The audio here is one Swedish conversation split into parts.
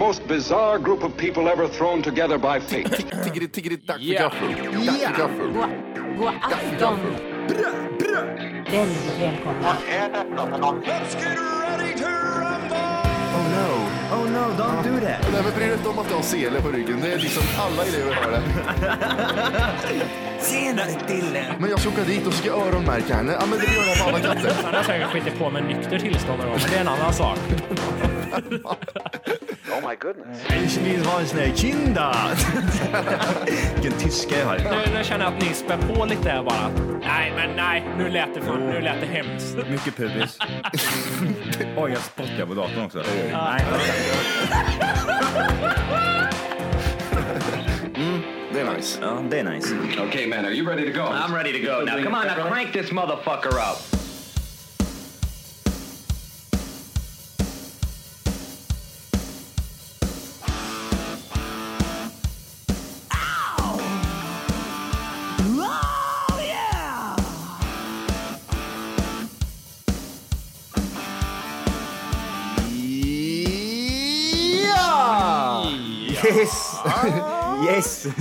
most bizarre group of people ever thrown together by fate. Tiggeri, tiggeri, tack för gaffel. Tack för gaffel. God, god afton. Väldigt välkomna. Oh no, oh no, don't do that. Nej men bry dig inte om att du har sele på ryggen. Det är liksom alla elever har det. Tjenare Dille. Men jag ska åka dit och ska öronmärka henne. Ja men det gör jag på alla katter. Han har säkert skitit på med nykter tillstånd någon gång, men det är en annan sak. Ich vill ha en sån här kinda. Vilken tyska jag har. Nu, nu känner jag att ni spär på lite här bara. Nej, men nej, nu lät det, fan, nu lät det hemskt. Mycket pubis. Oj, jag spottar på datorn också. Nej, Det är nice. det är nice. okay, man, are you ready to go? I'm ready to go. Now, come on, now crank this motherfucker up. Yes!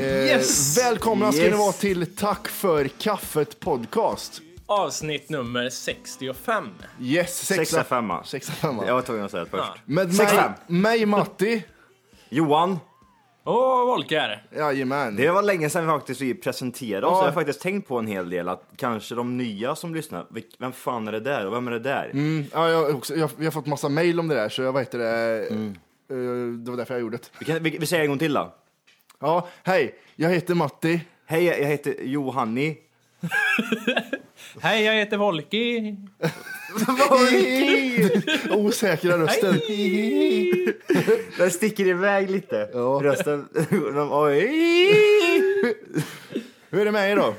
Eh, Välkomna ska ni Yes. vara till Tack för kaffet podcast. Avsnitt nummer 65. Yes, sexa, Sexa femma. sexa femma. Jag var tvungen att säga det först. Med Sex mig, mig Matti. Johan, Och Volker. Jajamän. det var länge sedan vi faktiskt vi presenterade oss. Ja. Jag har faktiskt tänkt på en hel del att kanske de nya som lyssnar, vilk- vem fan är det där och vem är det där? Mm, ja, jag, har också, jag, vi har fått massa mail om det där så jag vet det. Mm. eh, det var därför jag gjorde det. Vi, kan, vi, vi säger en gång till då. Ja, hej. Jag heter Matti. Hej, jag heter Johanni. Hej, jag heter Volki. Osäkra rösten. Den sticker iväg lite. Ja. Rösten. Hur är det med er då?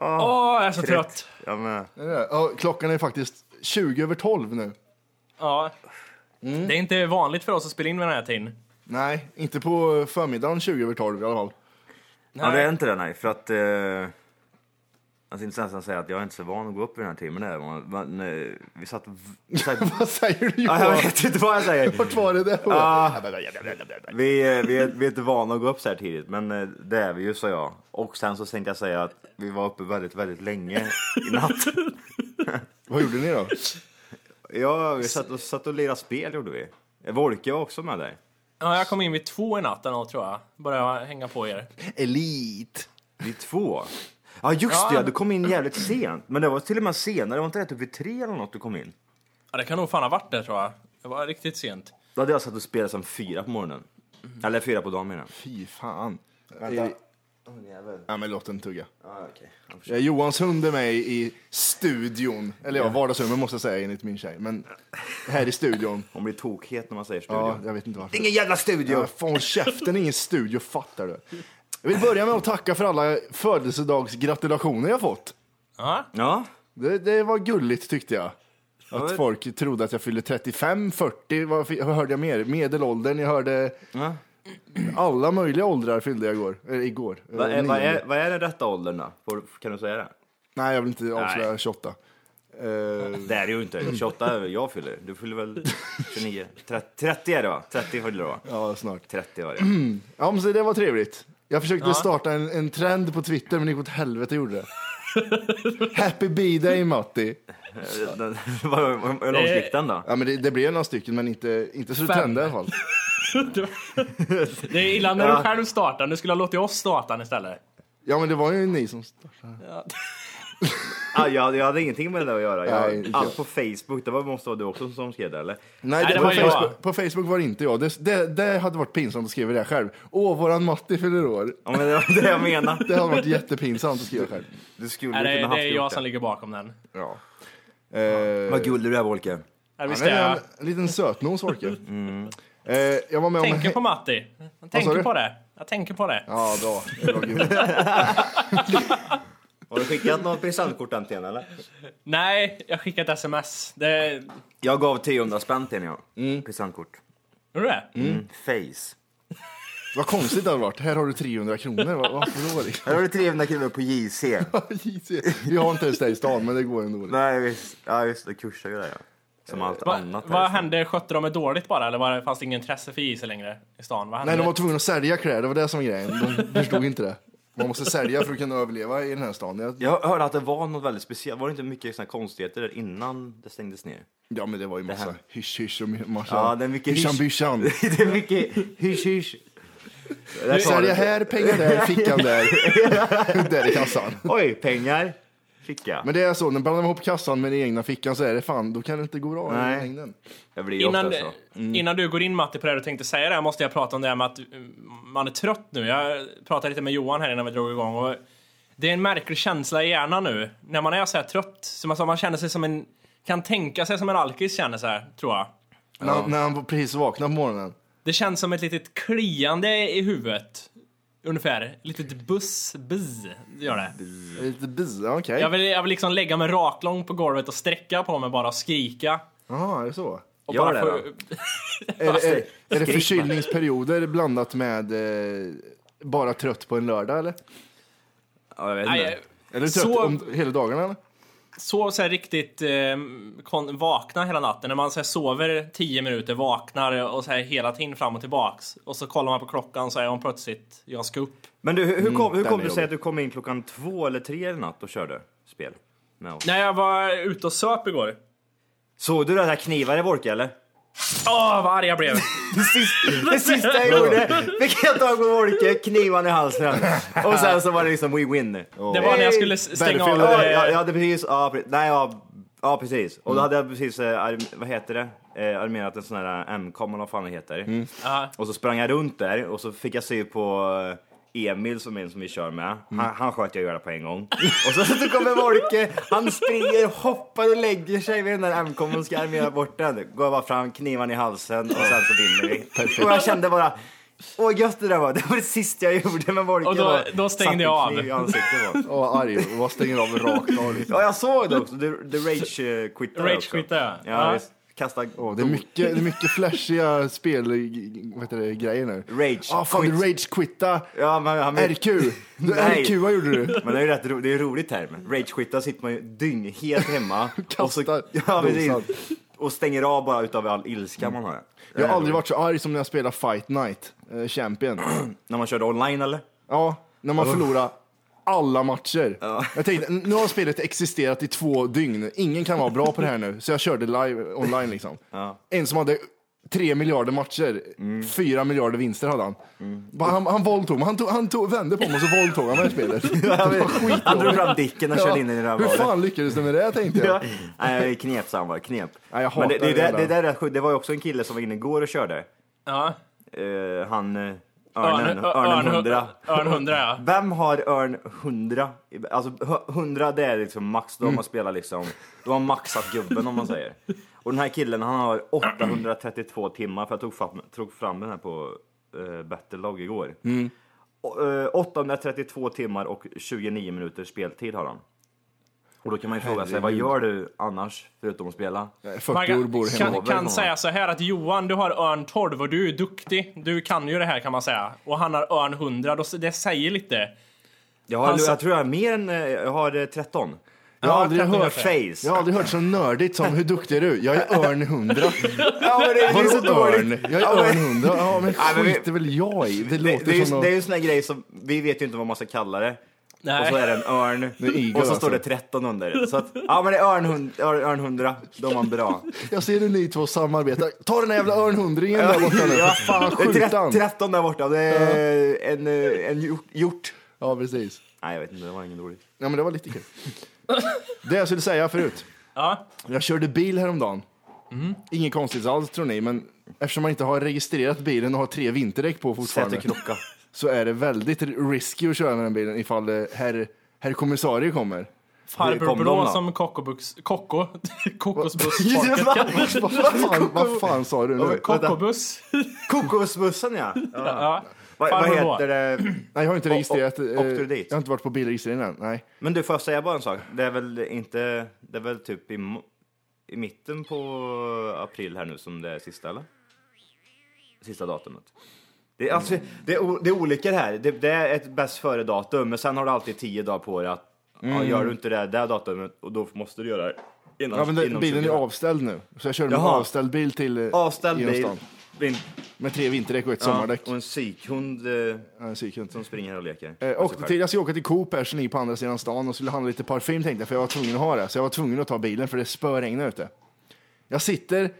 Åh, jag är så trött. Jag med. Ja, klockan är faktiskt 20 över 12 nu. Ja. Mm. Det är inte vanligt för oss att spela in vid den här tiden. Nej, inte på förmiddagen 20 över 12 i alla fall. Ja, det är inte det nej, för att... Eh, jag tänkte nästan säga att jag är inte så van att gå upp vid den här timmen. Där. Men, men, eh, vi satt... Vi, satt Vad säger du ja, jag Johan? vet inte vad jag säger. Vart var det där? Ja. Vi, eh, vi, är, vi är inte vana att gå upp så här tidigt, men eh, det är vi ju, sa jag. Och sen så tänkte jag säga att vi var uppe väldigt, väldigt länge i natt. Vad gjorde ni då? Ja, vi satt och, satt och lirade spel gjorde vi. Volke var också med där. Ja, jag kom in vid två i natten tror jag. Började hänga på er. Elit. Vi två. Ja just det, ja, du kom in jävligt sent. Men det var till och med senare, det var inte rätt upp vid tre eller något du kom in? Ja, det kan nog fan ha varit det, tror jag. Det var riktigt sent. Då hade jag satt och spelat som fyra på morgonen. Eller fyra på dagen menar jag. Fy fan. Vänta. Eh, Ja, men låt den tugga. Ah, okay. Eh, Johans hund är med i studion. Eller ja, vardagsrummet måste jag säga enligt min tjej. Men här i studion. Hon blir tokhet när man säger studio. Ja, jag vet inte varför. Ingen jävla studio! Ja, fan käften, ingen studio, fattar du? Jag vill börja med att tacka för alla födelsedagsgratulationer jag fått. Ja, Ja, Det, det var gulligt tyckte jag. Att folk trodde att jag fyllde 35, 40, vad, fi- vad hörde jag mer? Medelåldern, jag hörde ja. Alla möjliga åldrar fyllde jag igår. Eller igår. Vad är, vad, är, vad är den rätta åldern då? Får, kan du säga det? Nej, jag vill inte avslöja Nej. 28. Eh, Det är det ju inte. 28 är jag fyller. Du fyller väl 29? 30, 30 är det va? 30 fyller du va? ja, snart. 30 var det. Ja, men så det var trevligt. Jag försökte starta en, en trend på Twitter, men det gick åt helvete gjorde det. Happy B-day Matti. Hur långt gick den då? Ja, men det, det blev några stycken, men inte, inte så det tände i alla fall. det är illa när du själv startar. Du skulle ha låtit oss starta den istället. Ja, men det var ju ni som startade. Ah, jag, jag hade ingenting med det där att göra. Jag, Nej, allt på Facebook, det var, måste vara du också som skrev det eller? Nej, Nej, det det på, var jag. Facebook, på Facebook var det inte jag. Det, det, det hade varit pinsamt att skriva det själv. Åh, våran Matti fyller år. Ja, men det var det jag menade. Det hade varit jättepinsamt att skriva själv. Du skulle Nej, det, kunna haft det är jag som ligger bakom den. Ja. Eh, Vad gullig du är Volke. Ja, visst han är är jag. en, en liten sötnos, Orke. Eh, jag var med om... Tänker på Matti. Jag tänker du? på det. Jag tänker på det. Ja, bra. Det. Har du skickat något presentkort än till henne eller? Nej, jag skickade ett sms. Det... Jag gav 300 spänn till henne ja. Presentkort. Gjorde du det? Mm. Face. Vad konstigt det hade varit. Här har du 300 kronor. Vad- Varför då? Här har du 300 kronor på JC. JC. Vi har inte ens det i stan, men det går ändå. Nej visst, ja just det, kursar ju det ja. Som allt Va, annat. här i vad stan. hände? Skötte de det dåligt bara? Eller var det, fanns det ingen intresse för is längre i stan? Vad hände? Nej, de var tvungna att sälja kläder, det var det som var grejen. De förstod inte det. Man måste sälja för att kunna överleva i den här stan. Jag- Jag hörde att det var något väldigt speciellt. Var det inte mycket såna konstigheter där innan det stängdes ner? Ja, men det var ju massa här- hysch hysch och massa Ja, det är mycket hysch. byschan. det är mycket hysch hysch. Sälja det- här, pengar där, fickan där. där i kassan. Oj, pengar. Fick jag. Men det är så, när man blandar ihop kassan med den egna fickan så är det fan, då kan det inte gå bra Nej. i längden. Jag blir Innan, ofta så. Mm. innan du går in Matti på det du tänkte säga det, måste jag prata om det här med att mm, man är trött nu. Jag pratade lite med Johan här innan vi drog igång och det är en märklig känsla i hjärnan nu. När man är så här trött, som man, man känner sig som en, kan tänka sig som en alkis känner så här, tror jag. När, när han precis vaknade på morgonen. Det känns som ett litet kliande i huvudet. Ungefär. Litet buss, buzz, gör det. Lite biz, okej. Jag vill, jag vill liksom lägga mig raklång på golvet och sträcka på mig bara och skrika. Jaha, är det så? Och Gör bara det få-. Är, det- är, är det förkylningsperioder blandat med eh, bara trött på en lördag eller? Ja, jag vet Nej, inte. Eller trött Så- om, hela dagarna eller? Så, så här riktigt eh, kon, vakna hela natten. När man så här, sover 10 minuter, vaknar och så här, hela tiden fram och tillbaks. Och så kollar man på klockan så är hon plötsligt, jag ska upp. Men du, hur, hur kom, hur den kom det sig att du kom in klockan två eller tre i natt och körde spel med oss? När jag var ute och söp igår. Såg du det där knivar i Wolke eller? Åh, vad arg jag blev! Det sista, det sista jag gjorde, fick jag tag på Wolke, knivan i halsen. Och sen så var det liksom we win. Det var när jag skulle stänga av... Ja, jag, eh, jag hade precis, ja, nej, ja, ja precis. Och då hade jag precis, eh, vad heter det, eh, armerat en sån här M-com eller vad fan det heter. ja. Och så sprang jag runt där och så fick jag se på eh, Emil som är en som vi kör med. Han, han sköt jag göra på en gång. Och så, så kommer Wolke, han springer, hoppar och lägger sig vid den där M-comen och ska armera bort den. Går bara fram, knivan i halsen och sen så vinner vi. Och jag kände bara, åh gött det där var. Det var det sista jag gjorde med Wolke. Och då- var- då stängde jag av. på. Åh, arg och bara stänger av rakt av. Liksom. Ja, jag såg det också. Du, du rage-quittade Rage också. quittar jag. Ja, Ja. visst. Kasta Åh, det, är mycket, det är mycket flashiga spel, vad heter det, grejer nu. rage. Ah, fan, du quit. rage-quitta. Ja, men han RQ. Du. RQ, vad gjorde du? Men det är ju rätt det är en rolig term. Rage-quitta sitter man ju dygn helt hemma. och, så, Kastar ja, dosan. och stänger av bara utav all ilska man har. Jag har aldrig varit så arg som när jag spelar Fight Night, eh, Champion. När man körde online eller? Ja, när man förlorar alla matcher. Jag tänkte, nu har spelet existerat i två dygn. Ingen kan vara bra på det här nu. Så jag körde live online liksom. En som hade tre miljarder matcher, fyra miljarder vinster hade han. Bara Han, han våldtog mig. Han, tog, han tog, vände på mig och så våldtog han mig i spelet. Han drog fram dicken och körde in i det där Hur fan lyckades du med det tänkte jag. Ja. Nej, det är knep sa han bara, knep. Nej, jag Men det, det, det det, där. det, där är sjukt. det var ju också en kille som var inne igår och körde. Ja. Eh, han, eh, Örnen, Örn- Örnen Örn- 100. Örn 100 ja. Vem har Örn 100? Alltså hu- 100 det är liksom max, då har Mm. man spelar liksom, då har man maxat gubben om man säger. Och den här killen han har 832 timmar, för jag tog fram, tog fram den här på uh, Battlelog igår. Mm. Och, eh, 832 timmar och 29 minuters speltid har han. Och då kan man ju fråga sig, vad gör du annars förutom att spela? Jag är 40 Man år kan, bor hemma. kan, kan säga så här att Johan, du har örn 12 och du är duktig. Du kan ju det här kan man säga. Och han har örn 100. Då- Det säger lite. Jag, har, Alltså- jag tror jag har mer än, eh, jag har eh, 13. Jag har Ja, aldrig 13 hört face. Jag har aldrig hört så nördigt som hur duktig är du? Jag är örn 100. Ja, men det, är så Vadå dåligt. örn? Jag Ja, är örn 100. Ja men Ja, men vi- skiter väl jag i. Det Det, låter det, är det är ju en sån här grej som, vi vet ju inte vad man ska kalla det. Nej. Och så är det en örn, och så står det alltså. 13 under. Så att, ja men det är örn, örn, örn 100, då är man bra. Jag ser hur ni två samarbetar. Ta den där jävla örnhundringen där borta nu. Ja, Fan det är skjut 13, han. 13 där borta, det är en, eh, en hjort. Ja precis. Nej jag vet inte, det var ingen roligt. Ja men det var lite kul. Det jag skulle säga förut. Ja. Jag körde bil häromdagen. Mhm. Inget konstigt alls tror ni, men eftersom man inte har registrerat bilen och har tre vinterdäck på fortfarande Sätter krocka. Så är det väldigt risky att köra med den bilen ifall herr, herr kommissarie kommer. Farbror Blå som kokobux... Koko? Kokosbussfolket vad, fan, sa du nu? Kokobuss. Kokosbussen ja. Ja. Vad, vad heter det? Nej, jag har inte registrerat. åkte du dit? Jag har inte varit på bilregistreringen än. Nej. Men du, får jag säga bara en sak? Det är väl inte, det är väl typ i, i mitten på april här nu som det är sista, eller? Sista datumet. Det är, alltså, det är, det är olika det här. Det, det är ett bäst före-datum, men sen har du alltid tio dagar på dig att ja, gör du inte det där datumet, och då måste du göra det Inom, Ja, men det, bilen är 20 år. avställd nu. Så jag körde med Jaha. avställd bil till eh, Avställd genom bil. stan. Vin- Med tre vinterdäck och ett sommardäck. och en psykhund eh, Ja, en psykhund. som springer och leker. Eh, åkte till, jag skulle åka till Coop här, så ni på andra sidan stan och skulle handla lite parfym tänkte jag, för jag var tvungen att ha det. Så jag var tvungen att ta bilen för det spöregnar ute. Jag sitter,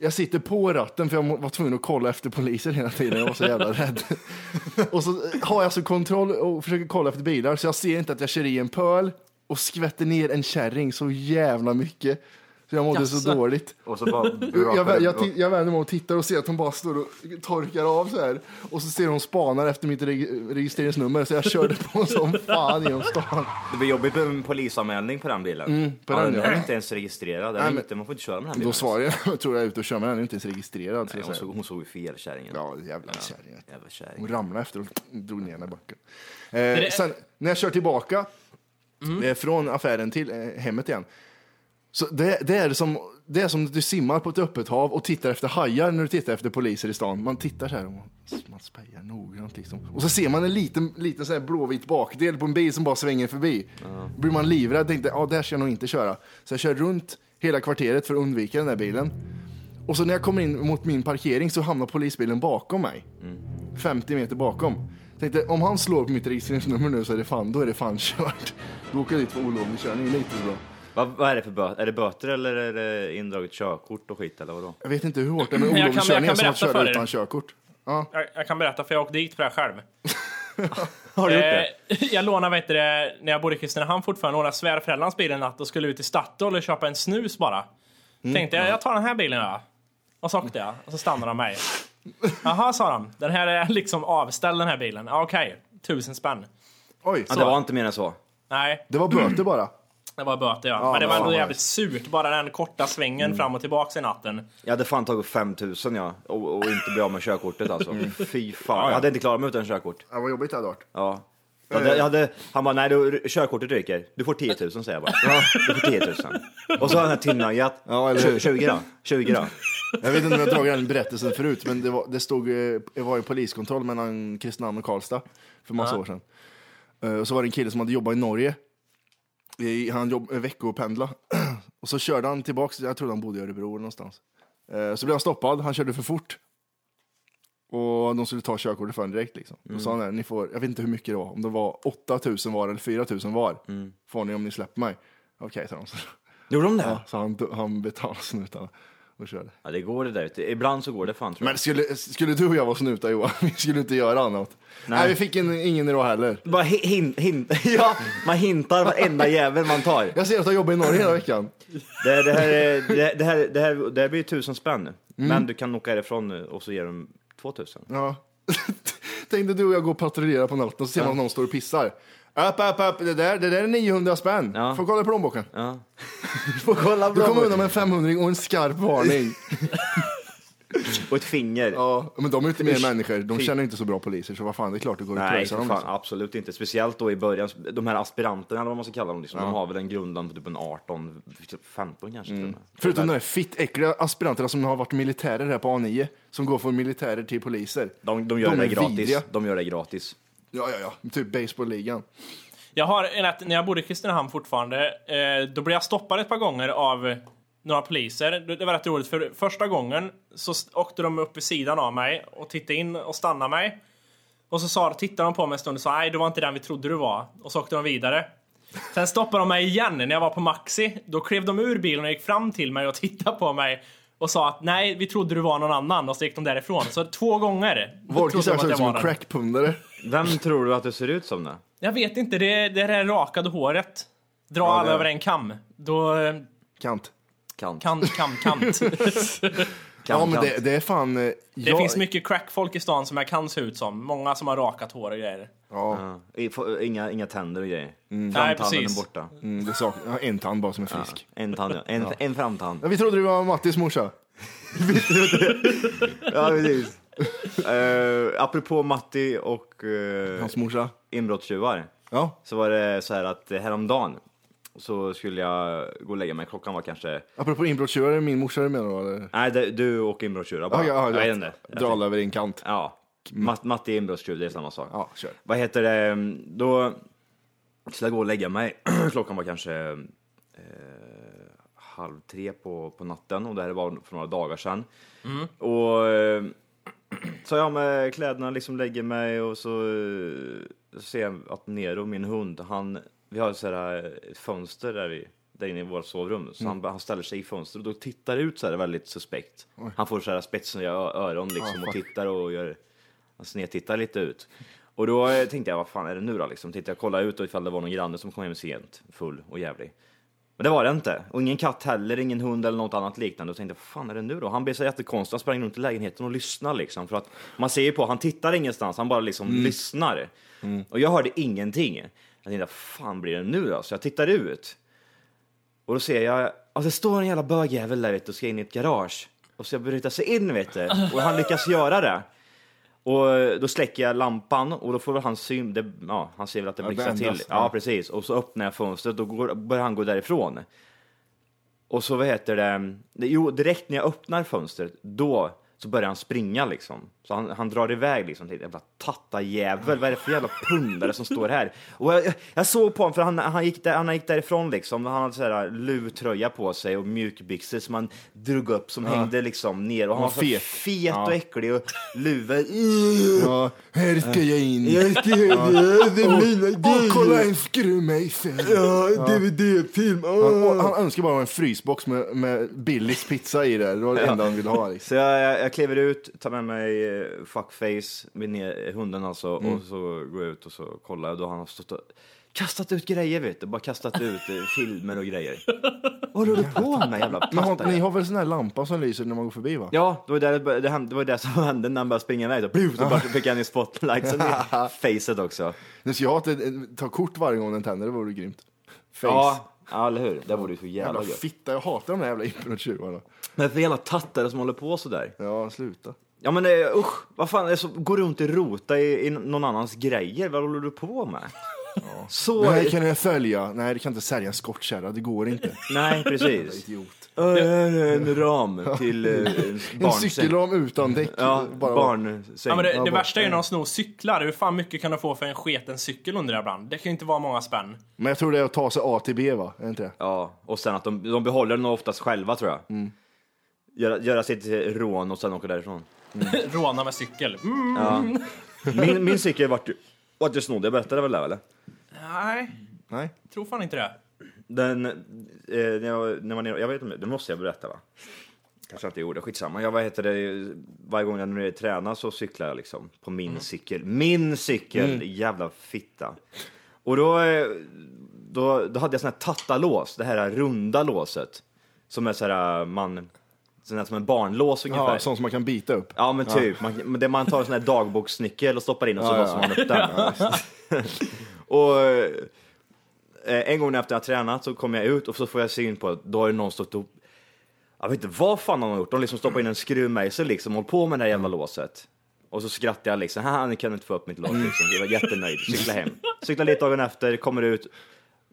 jag sitter på ratten för jag var tvungen att kolla efter poliser hela tiden. Jag var så jävla rädd. och så eh, har jag så kontroll och försöker kolla efter bilar så jag ser inte att jag kör i en pöl och skvätter ner en kärring så jävla mycket. Så jag mådde så Jaså? dåligt. Och så bara... Jag, jag, ti- jag vänder mig och tittar och ser att hon bara står och torkar av så här. Och så ser hon spanar efter mitt reg- registreringsnummer så jag körde på som fan genom stan. Det blir jobbigt med en polisanmälning på den bilen. Mm, på ja, den, den ja. är inte ens registrerad. Den Nej, men- inte, man får inte köra med den här bilen. Då svarar jag, jag tror jag är ute och kör men den är inte ens registrerad. Så Nej, jag hon, såg, hon såg ju fel, kärringen. Ja, jävla kärring. Jävla kärring. Hon ramlade efter och drog ner den i backen. Eh, sen när jag kör tillbaka eh, från affären till eh, hemmet igen. Så det, det, är som, det är som att du simmar på ett öppet hav och tittar efter hajar när du tittar efter poliser i stan. Man tittar så här och man spejar noggrant liksom. Och så ser man en liten, liten så här blåvit bakdel på en bil som bara svänger förbi. Då blir man livrädd tänkte, ja där ska jag nog inte köra. Så jag kör runt hela kvarteret för att undvika den där bilen. Och så när jag kommer in mot min parkering så hamnar polisbilen bakom mig. 50 meter bakom. Tänkte, om han slår på mitt registreringsnummer nu så är det fan, då är det fan kört. Då åker jag dit för olovlig körning, så bra. Vad, vad är det för böter? Är det böter eller är det indraget körkort och skit eller vadå? Jag vet inte hur hårt det är med Jag kan- olovlig jag körning kan som att berätta för köra er. utan körkort. Ja. Jag, jag kan berätta för jag åkte dit på det här själv. Har du gjort det? Eh, jag lånade, vet du, det, när jag bodde i Kristinehamn fortfarande, lånade svärföräldrarnas bil en natt och skulle ut till Statoil och köpa en snus bara. Mm. Tänkte jag, jag tar den här bilen ja. Och så åkte jag och så stannade de mig. Jaha, sa de. Den här är liksom avställd den här bilen. Ja, Okej, tusen spänn. Oj, Ja, det var inte mer än så. Nej, det var böter bara. Det var böter ja. Ja, Men det var ja, ändå ja. jävligt surt, bara den korta svängen Mm. fram och tillbaks i natten. Jag hade fan tagit 5000 ja, och, och inte bli av med körkortet alltså. Fy fan. Jag hade inte klarat mig utan körkort. Ja, vad jobbigt det hade varit. Ja. Jag hade, jag hade, han bara, nej du, körkortet ryker. Du får 10 000 säger jag bara. Du får 10 000. Och så har han här tillnöjat. Ja, eller hur? 20 då? 20 då? Jag vet inte om jag dragit den berättelsen förut, men det, var, det stod, eh, det var en poliskontroll mellan Kristinehamn och Karlstad för massa år sedan. Eh, Och så var det en kille som hade jobbat i Norge. Han jobb, eh, veckopendla. Och så körde han tillbaks, jag trodde han bodde i Örebro eller någonstans. Eh, Så blev han stoppad, han körde för fort. Och de skulle ta körkortet för honom direkt liksom. Då sa han, "Nej, ni får, jag vet inte hur mycket det var, om det var 8000 var eller 4000 var. Får ni om ni släpper mig. Okej, sa de. Gjorde de det? ja, så han, han betalade snutarna och körde. Ja, det går det där. du. Ibland så går det fan tror jag. Men skulle, skulle du och jag vara snutar Johan, vi skulle inte göra annat. Nej, vi fick en, ingen idag heller. Bara hin, hin, ja, man hintar varenda jävel man tar. Jag ser att du har jobbat i Norge hela veckan. Det, det, här, är- det, det, här, det, här, det här blir tusen spänn. Men du kan åka härifrån nu och så ger de 2000. Ja. Tänkte du och jag gå och patrullera på natten och så ser man att någon står och pissar. Upp, upp, upp, det där, det där är 900 spänn. Ja. Får kolla i plånboken. Ja. Får kolla Du kommer undan med en 500 och en skarp varning. Och ett finger. Ja, men de är inte mer människor. De känner inte så bra poliser, så vad fan, det är klart det går att Nej, pröjsa dem. fan, liksom. absolut inte. Speciellt då i början. De här aspiranterna, eller vad man ska kalla dem, liksom, de har väl en grundan på typ en 18, 15 kanske med. Förutom de där fittäckliga aspiranterna som har varit militärer här på A9, som går från militärer till poliser. De, de gör De det gratis. vidriga. De gör det gratis. Ja, ja, ja. Typ baseballligan. Jag har en att när jag bodde i Kristinehamn fortfarande, eh, då blev jag stoppad ett par gånger av några poliser. Det var rätt roligt, för första gången så åkte de upp vid sidan av mig och tittade in och stannade mig. Och så sa, tittade de på mig en stund och sa nej, du var inte den vi trodde du var. Och så åkte de vidare. Sen stoppade de mig igen när jag var på Maxi. Då klev de ur bilen och gick fram till mig och tittade på mig och sa att nej, vi trodde du var någon annan och så gick de därifrån. Så två gånger Volker trodde ser ut som var en crackpundare. Vem tror du att det ser ut som det? Jag vet inte, det, det är det här rakade håret. Dra alla det är- över en kam. Då... eh, Kant. Kant. Kant, kam, kant. Ja, men det, det är fan... eh, Det jag- finns mycket crackfolk i stan som jag kan se ut som. Många som har rakat hår och grejer. Ja, Ja. Inga, inga tänder och grejer. Nej, Framtanden är borta. mm, det sak- har en tand bara som är frisk. En tand, ja. en, en framtand. Ja, vi trodde du var Mattis morsa. Ja, precis. uh, apropå Matti och uh, Hans morsa. inbrottstjuvar. Ja, Så var det så här att häromdagen så skulle jag gå och lägga mig. Klockan var kanske... apropå det min morsa du menar då? Eller? Nej, det, du och inbrottstjuvar bara. Ja, ja, jag vet inte. Dra alla över en kant. Ja. Matt, Matti är inbrottstjuv, det är samma sak. Ja, kör. Vad heter det? Då skulle jag gå och lägga mig. Klockan var kanske eh, halv tre på, på natten och det här var för några dagar sedan. Och eh, så jag med kläderna, liksom lägger mig och så eh, ser jag att Nero, min hund, han, vi har så här ett fönster där, vi, där inne i vårt sovrum, så han, han ställer sig i fönstret och då tittar ut så här väldigt suspekt. Han får så här spetsiga öron liksom och tittar och gör, han snedtittar lite ut. Och då tänkte jag, vad fan är det nu då liksom? Tänkte jag kolla ut och ifall det var någon granne som kom hem sent, full och jävlig. Men det var det inte. Och ingen katt heller, ingen hund eller något annat liknande. Och tänkte, vad fan är det nu då? Han blev så jättekonstig, han sprang runt i lägenheten och lyssnade liksom. För att man ser ju på, han tittar ingenstans, han bara liksom lyssnar. Och jag hörde ingenting. Jag tänkte, fan blir det nu då? Så jag tittar ut. Och då ser jag, alltså det står en jävla bögjävel där vet du, och ska in i ett garage. Och så bryta sig in vet du. Och han lyckas göra det. Och då släcker jag lampan och då får väl han syn, det, ja, han ser väl att det Ja, blixtrar till. Ja, precis. Och så öppnar jag fönstret och går, börjar han gå därifrån. Och så vad heter det, det, jo direkt när jag öppnar fönstret, då så börjar han springa liksom. Så han, han drar iväg liksom till jävla tattajävel, vad är det för jävla pundare som står här? Och jag, jag, såg på honom, för han, han, gick där, han gick därifrån liksom, han hade så här luvtröja på sig och mjukbyxor som han drog upp som hängde liksom ner och han var så fet. fet och äcklig och luva. Ja, här ska jag in. Jag ska göra det är mina Och kolla grejer. en skruvmejsel. Ja, DVD-film. Han, han önskar bara en frysbox med, med Billys pizza i det. Det var det enda han ville ha. Liksom. Så jag, jag, jag kliver ut, tar med mig eh, fuckface, med ner, hunden alltså, Mm. och så går jag ut och så kollar jag. Då har han stått och kastat ut grejer vet du, bara kastat ut eh, filmer och grejer. Vad håller du på med jävla patta? ni har väl sån här lampa som lyser när man går förbi va? Ja, det var, det, det, det var det som hände när han började springa iväg. Så, bluff, så bara fick han i spotlightsen i facet också. Nu ska jag ta kort varje gång den tänder, det vore grymt. Face. Ja, ja, eller hur? Det vore ju så jävla Jävla gött. fitta, jag hatar de där jävla internettjuvarna. Men för jävla tattare som håller på sådär. Ja, sluta. Ja men det, usch, vad fan, det är så, gå runt och rota i, i någon annans grejer, vad håller du på med? Så, Det här kan jag sälja. Nej, du kan inte sälja en skottkärra, det går inte. nej precis. Idiot. Ö, En ram till eh, en barnsäng. cykelram utan däck. Ja, Bara- barnsäng. Ja, men det, det värsta är ju när de snor cyklar. Hur fan mycket kan du få för en sketen cykel undrar jag ibland? Det kan ju inte vara många spänn. Men jag tror det är att ta sig A till B va? Är det inte det? Ja, och sen att de, de behåller den oftast själva tror jag. Mm. Göra, göra sitt rån och sen åka därifrån. Råna med cykel. Mm. Ja. Min, min cykel vart ju vart ju snodd, jag berättade väl det eller? Nej, Nej. tror fan inte det. Den, eh, när jag, när man, är- jag vet inte, det måste jag berätta va? Kanske inte gjorde, skitsamma. Jag, vad heter det, varje gång jag när jag tränar så cyklar jag liksom på min cykel. Min cykel, jävla fitta. Och då, eh, då, då hade jag sån här tattalås, det här runda låset. Som är så här, man, sån här som en barnlås ungefär. Ja, sånt som man kan bita upp. Ja men typ, man, men det man tar en sån här dagboksnyckel och stoppar in och så Ja, ja. låser man upp den. och eh, en gång efter jag tränat så kommer jag ut och så får jag syn på att då har ju någon stått upp jag vet inte vad fan de har gjort, de liksom stoppar in en skruvmejsel liksom, håll på med det här jävla låset. Och så skrattar jag liksom, haha ni kan inte få upp mitt lås liksom. Jag var jättenöjd, cykla hem. Cykla lite dagen efter, kommer ut,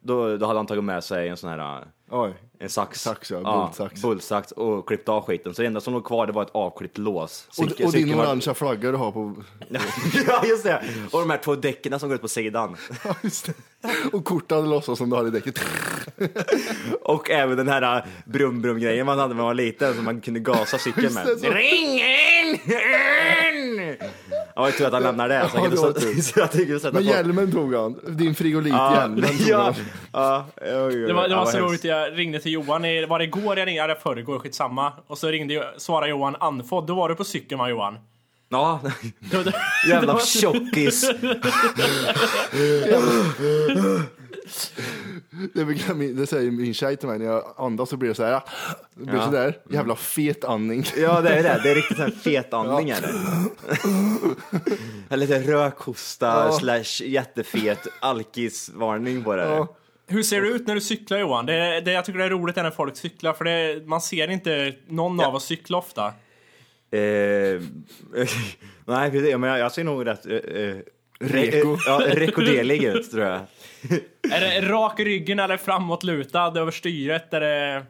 då, då hade han tagit med sig en sån här Oj. en sax. Sax, ja, bultsax. bultsax och klippt av skiten. Så det enda som låg kvar det var ett avklippt lås. Och, Cykel- och din cykeln var- orangea flagga du har på... ja, just det. Och de här två däcken som går ut på sidan. Ja, just det. Och kortet hade låtsats som du hade i däcket. Och även den här äh, brum-brum-grejen man hade när man var liten som man kunde gasa cykeln med. Just det, så- Ring in! Ja, jag tror att han lämnar det. Så Ja, jag kunde var så, jag kunde sätta Men på. hjälmen tog han. Din Ja, frigolithjälm. ja, ja, oj, oj, oj. Det var, det Ja, var så roligt, jag ringde till Johan, i, var det igår jag ringde? Eller förrgår, skitsamma. Och så ringde, jag- svarade Johan andfådd, då var du på cykeln va Johan? Ja, jävla tjockis. Det, min- det säger min tjej till mig när jag andas så blir det så här. Det blir Ja. så där. Jävla fet andning. Ja, det är det. Det är riktigt en fet andning är det. Eller lite rökhosta Ja. slash jättefet alkisvarning på det. Ja. hur ser du ut när du cyklar Johan? Det, det, jag tycker det är roligt är när folk cyklar, för det, man ser inte någon av oss cykla ofta. Eh, nej. Men jag, jag ser nog rätt... Eh, eh, Reko. Re, ja, rekorderlig ut, tror jag. Är det rak i ryggen eller framåtlutad över styret? Är det...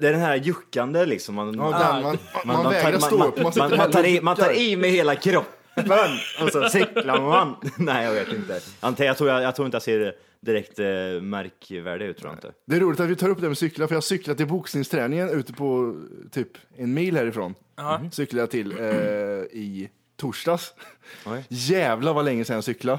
Det är den här juckande liksom. Man, Ja, den, man, man, tar- vägrar stå man, upp. Man, Man, man, man, tar i, man tar i med hela kroppen och så cyklar man. Nej, jag vet inte. Ante- Jag tror, jag, jag tror inte jag ser direkt eh, märkvärdig ut, tror jag inte. Det är roligt att vi tar upp det med cyklar, för jag har cyklat till boxningsträningen ute på typ en mil härifrån. Cyklade jag till eh, i torsdags. Oj. Jävlar vad länge sedan jag cyklade.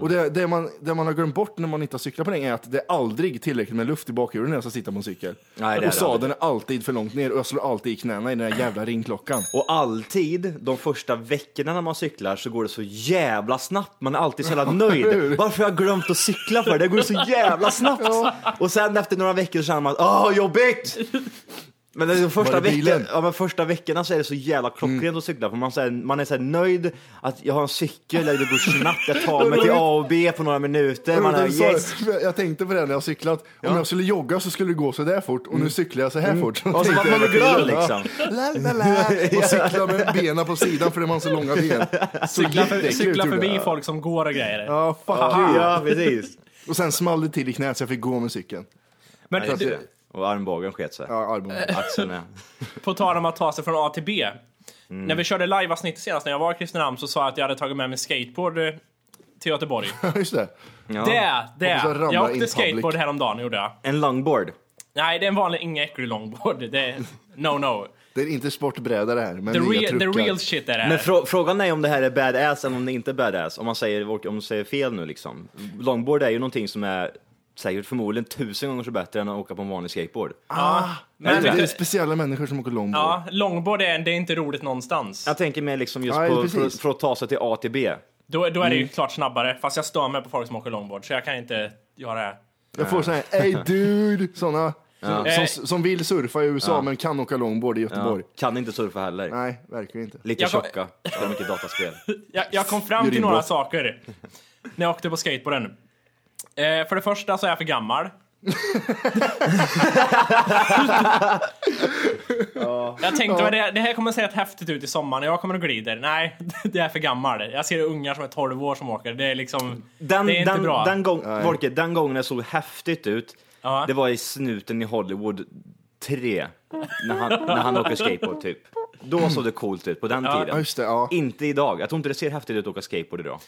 Och det, det, man, det man har glömt bort när man inte har cyklat på länge är att det är aldrig tillräckligt med luft i bakhjulen när jag ska sitta på en cykel. Nej, det och sadeln är alltid för långt ner och jag slår alltid i knäna i den där jävla ringklockan. Och alltid, de första veckorna när man cyklar så går det så jävla snabbt. Man är alltid så jävla nöjd. Varför har jag glömt att cykla för? Det går så jävla snabbt. Och sen efter några veckor så känner man att åh, jobbigt! Men de första, veckan, ja, men första veckorna så är det så jävla klockrent att cykla för man, så här, man är så här nöjd att jag har en cykel, det går snabbt, jag tar mig till A och B på några minuter. Man är yes. Jag tänkte på det när jag cyklat. Om jag skulle jogga så skulle det gå så där fort och nu cyklar jag så här fort. Så Mm. Och så var man glad liksom. La, la, la. Och cykla med benen på sidan för det man så långa ben. Så Cykla, för, cykla förbi folk som går och grejer. Ja, fuck. Ja, precis. Och sen small det till i knät så jag fick gå med cykeln. Men du. Och armbågen sket sig. Ja, armbågen. Axeln är... på tal om att ta sig från A till B. Mm. När vi körde liveavsnitt senast när jag var i Kristinehamn så sa jag att jag hade tagit med mig skateboard eh, till Göteborg. Just det. Ja. Det, det. Jag Jag åkte skateboard häromdagen gjorde jag. En longboard. Nej, det är en vanlig, ingen äcklig longboard. Det är no no. Det är inte sportbräda det här, men The, nya real, the real shit är det här. Men frå frågan är om det här är badass eller om det inte är badass. Om man säger, om man säger fel nu liksom. Longboard är ju någonting som är säkert förmodligen tusen gånger så bättre än att åka på en vanlig skateboard. ja, Men det är speciella människor som åker longboard. ja, longboard är, det är inte roligt någonstans. Jag tänker mer liksom just Ja, på, precis. för, för att ta sig till A till B. Då, då är det Mm. ju klart snabbare. Fast jag stör mig på folk som åker longboard, så jag kan inte göra det. Jag får såna här, hey dude, såna. Som, Eh. som, som vill surfa i USA men kan åka longboard i Göteborg. Kan inte surfa heller. Nej, verkligen inte. Lite Jag kom- tjocka, spelar mycket dataspel. Jag, jag kom fram till några saker när jag åkte på skateboarden. Eh, för det första så är jag för gammal. Jag tänkte det, det här kommer att se rätt häftigt ut i sommar när jag kommer och glider. Nej, det är för gammal. Jag ser ungar som är 12 år som åker. Det är liksom, Den, det är inte den, bra. Den, gång, Volke, den gången det såg häftigt ut, Ja. det var i snuten i Hollywood 3. När han, när han åker skateboard typ. Då såg det coolt ut på den Ja, tiden. just det. Ja. Inte idag. Jag tror inte det ser häftigt ut att åka skateboard idag.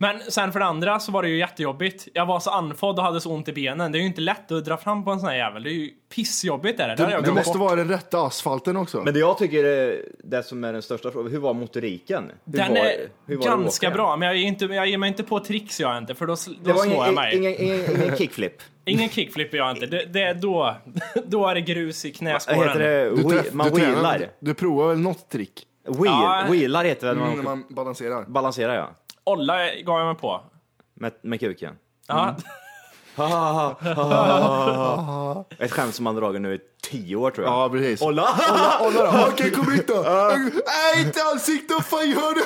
Men sen för det andra så var det ju jättejobbigt. Jag var så andfådd och hade så ont i benen. Det är ju inte lätt att dra fram på en sån här jävel. Det är ju pissjobbigt är det. Det, Det, jag det glömt måste bort. vara den rätta asfalten också. Men det jag tycker är det som är den största frågan, hur var motoriken? Hur Den var, är hur var det att ganska åka? bra, men jag, är inte, jag ger mig inte på tricks jag inte, för då, Det då var slår jag ingen, mig. ingen, ingen, ingen kickflip. Ingen kickflip är jag inte. Det, det är då, då är det grus i Vad knäskålen. heter det? du, träff, man du, wheelar. du provar väl något trick? Wheel, Ja. Wheelar heter det när man, När man balanserar. balanserar ja. Olla gav jag mig på. Med, med kuken. Ja. Ett skämt som man dragit nu i tio år tror jag. Ja, precis. Olla! Olla då! Okej, kom hit då! Nej, inte ansikte! Vad fan gör du?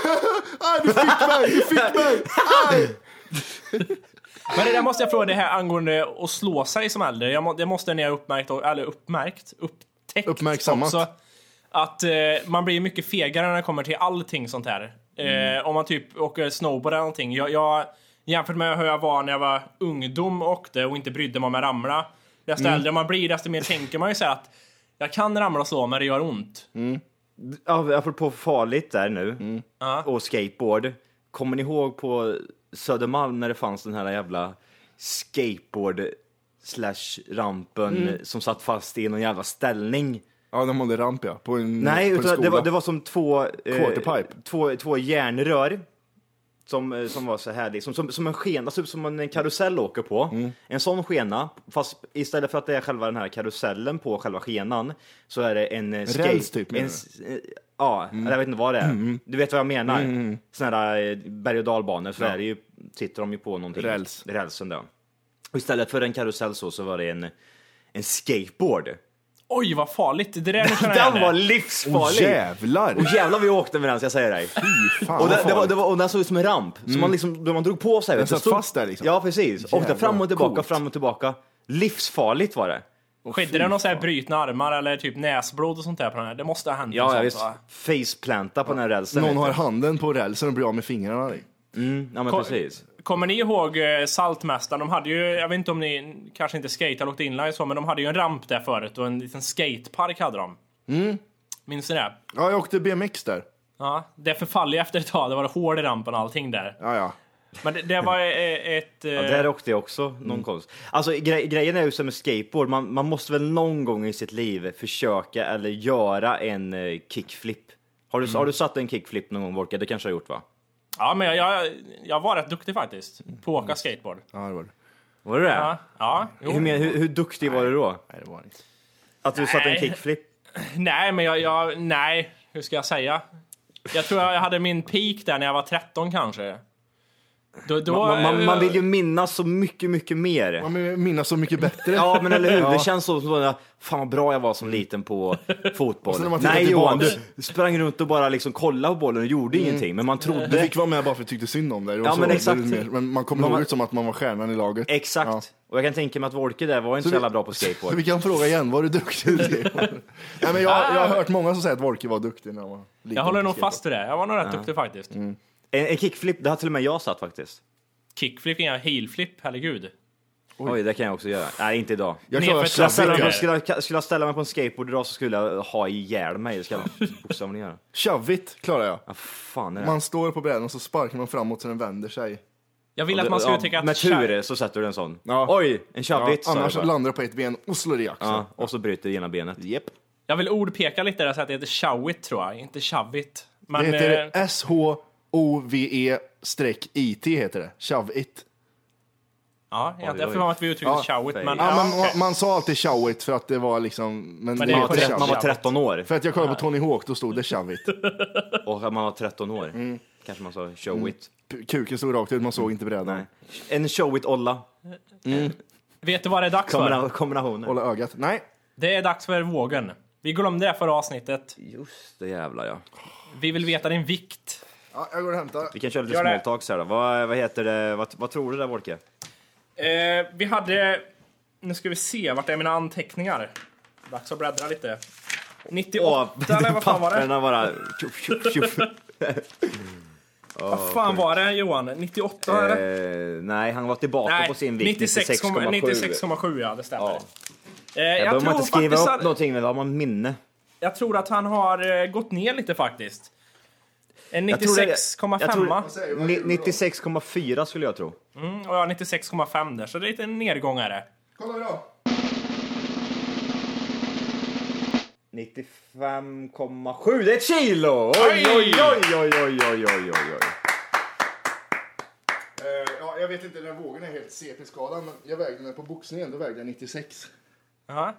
Du fick mig! Du fick mig! Men det där måste jag fråga det här angående att slå sig som äldre. Jag må, det måste ni ha uppmärkt, eller uppmärkt, upptäckt Uppmärksammat. också. Att eh, man blir mycket fegare när det kommer till allting sånt här. Eh, om man typ åker snowboard eller någonting. Jag, jag, jämfört med hur jag var när jag var ungdom och åkte och inte brydde mig om jag ramla. Desto äldre man blir, desto mer tänker man ju så här att jag kan ramla och slå men det gör ont. Ja, apropå farligt där nu, Ja. och skateboard. Kommer ni ihåg på Södermalm när det fanns den här jävla skateboard slash rampen som satt fast i någon jävla ställning? Ja, de håller ramp ja. På en, Nej, på en utan det, skola. var, det var som två, eh, två, två järnrör. Som, eh, som var så här, liksom, som, som en skena, typ som en karusell åker på. Mm. En sån skena, fast istället för att det är själva den här karusellen på själva skenan så är det en eh, skate... Räls typ, en, Ja, Mm. jag vet inte vad det är. Du vet vad jag menar? Såna här eh, berg och dalbanor så är det ju, sitter de ju på någonting. Räls. Rälsen då. Och istället för en karusell så, så var det en, en skateboard. Oj, vad farligt! Det där jag Den var livsfarlig! Åh jävlar! Och jävlar vi åkte med den, ska jag säga dig. Fan, Och, vad det, var, det var, och den såg ut som en ramp, så man, liksom, då man drog på sig. du, satt fast där liksom? Ja, precis. Åkte Jävlar, fram och tillbaka, coolt. fram och tillbaka. Livsfarligt var det. Skedde det någon sån här brutna armar eller typ näsblod och sånt där på den här? Det måste ha hänt. Ja, ja sånt, visst. va? Faceplanta på den här rälsen. Någon har handen på rälsen och blir av med fingrarna. Mm, ja, men Ko- precis. Kommer ni ihåg eh, Saltmästaren? De hade ju, jag vet inte om ni kanske inte skate eller åkte inline så, men de hade ju en ramp där förut och en liten skatepark hade de. Mm. Minns ni det? Ja, jag åkte BMX där. Ja, det förfaller ju efter ett tag. Det var hål i rampen och allting där. Ja, ja. Men det, det var eh, ett... eh, Ja, där åkte jag också någon Mm. konst. Alltså gre grejen är ju som med skateboard, man, man måste väl någon gång i sitt liv försöka eller göra en eh, kickflip. Har du, Mm. har du satt en kickflip någon gång Volker? Det kanske du har gjort va? Ja, men jag, jag, jag var rätt duktig faktiskt på att åka skateboard. ja det var det. Var du det? Ja, ja. Hur, men, hur, hur duktig var du då? Nej, det var inte. Att du satte en Nej. kickflip? Nej, men jag, jag... Nej, hur ska jag säga? Jag tror jag hade min peak där när jag var 13 kanske. Då, då, Man, man, man vill ju minnas så mycket, mycket mer. Man vill minnas så mycket bättre. Ja, men eller hur? Ja. Det känns så som att fan vad bra jag var som liten på fotboll. Nej Johan, du sprang runt och bara liksom kollade på bollen och gjorde ingenting, men man Du trodde. fick vara med bara för att du tyckte synd om dig. Ja, så- men exakt. mer- Men man kommer Man- ihåg det som att man var stjärnan i laget. Exakt. Ja. Och jag kan tänka mig att Wolke där var inte så, jävla bra på Så skateboard. vi kan fråga igen, var du duktig? Nej, men jag, jag har hört många som säger att Wolke var duktig när han var liten. Jag håller nog fast vid det. Jag var nog rätt duktig faktiskt. En, en kickflip, det har till och med jag satt faktiskt. Kickflip, inga heelflip, herregud. Oj, det kan jag också göra. Nej, inte idag. Jag klarar Skulle jag, ställa mig, skulle, jag, skulle jag ställa mig på en skateboard idag så skulle jag ha ihjäl mig. Det ska jag bokstavligen göra. Shovigt klarar jag. Ja, fan är det? Man står på brädan och så sparkar man framåt så den vänder sig. Jag vill att man ska tycka att... Med tur så sätter du en sån. Ja. Oj, en chavit sa annars jag landar du på ett ben och slår i axeln. Ja, och så bryter ena benet. Japp. Jag vill ordpeka lite där säga att det heter showit tror jag, inte shavit. Men, Det heter eh, S-H-O-V-E-IT heter det. Shovit. ja, jag har för mig att vi uttryckte Ja, showit, men... Ja, ja, men okej. man, man sa alltid showit för att det var liksom... Men, Men det heter korrekt. Man var 13 år För att jag kollade på Tony Hawk, då stod det shovit. och man var 13 år. Mm. Kanske man sa show it. P- Kuken stod rakt ut, man såg inte brädan. Nej. En show it olla. Vet du vad det är dags för? Kombina kombinationer. Hålla ögat. Nej. Det är dags för vågen. Vi glömde det förra avsnittet. Just det jävlar ja. Vi vill veta din vikt. Ja, jag går och hämtar. Vi kan köra lite Gör det. small talks här då. Vad, vad heter det? Vad, vad tror du där Wolke? Eh, vi hade... Nu ska vi se, vart är mina anteckningar? Dags att bläddra lite. 98 eller vad fan var det? Papperna bara... Tjuff, tjuff, tjuff. Vad fan var det Johan? 98 eller? Eh, nej, han var tillbaka på sin vikt 96,7. 96,7 ja, det stämmer. Ja. Eh, Jag jag, behöver man inte skriva upp att, någonting, men då har man minne. jag tror att han har eh, gått ner lite faktiskt. En 96,5. 96,4 skulle jag tro. Mm, och jag har 96,5 där, så det är lite en nedgångare. Kolla då. 95,7. Det är ett kilo! Oj, oj, oj, oj, oj, oj, oj, oj. Eh, ja, jag vet inte, den här vågen är helt CP-skadad, men jag vägde den på boxningen, då vägde jag 96. Jaha.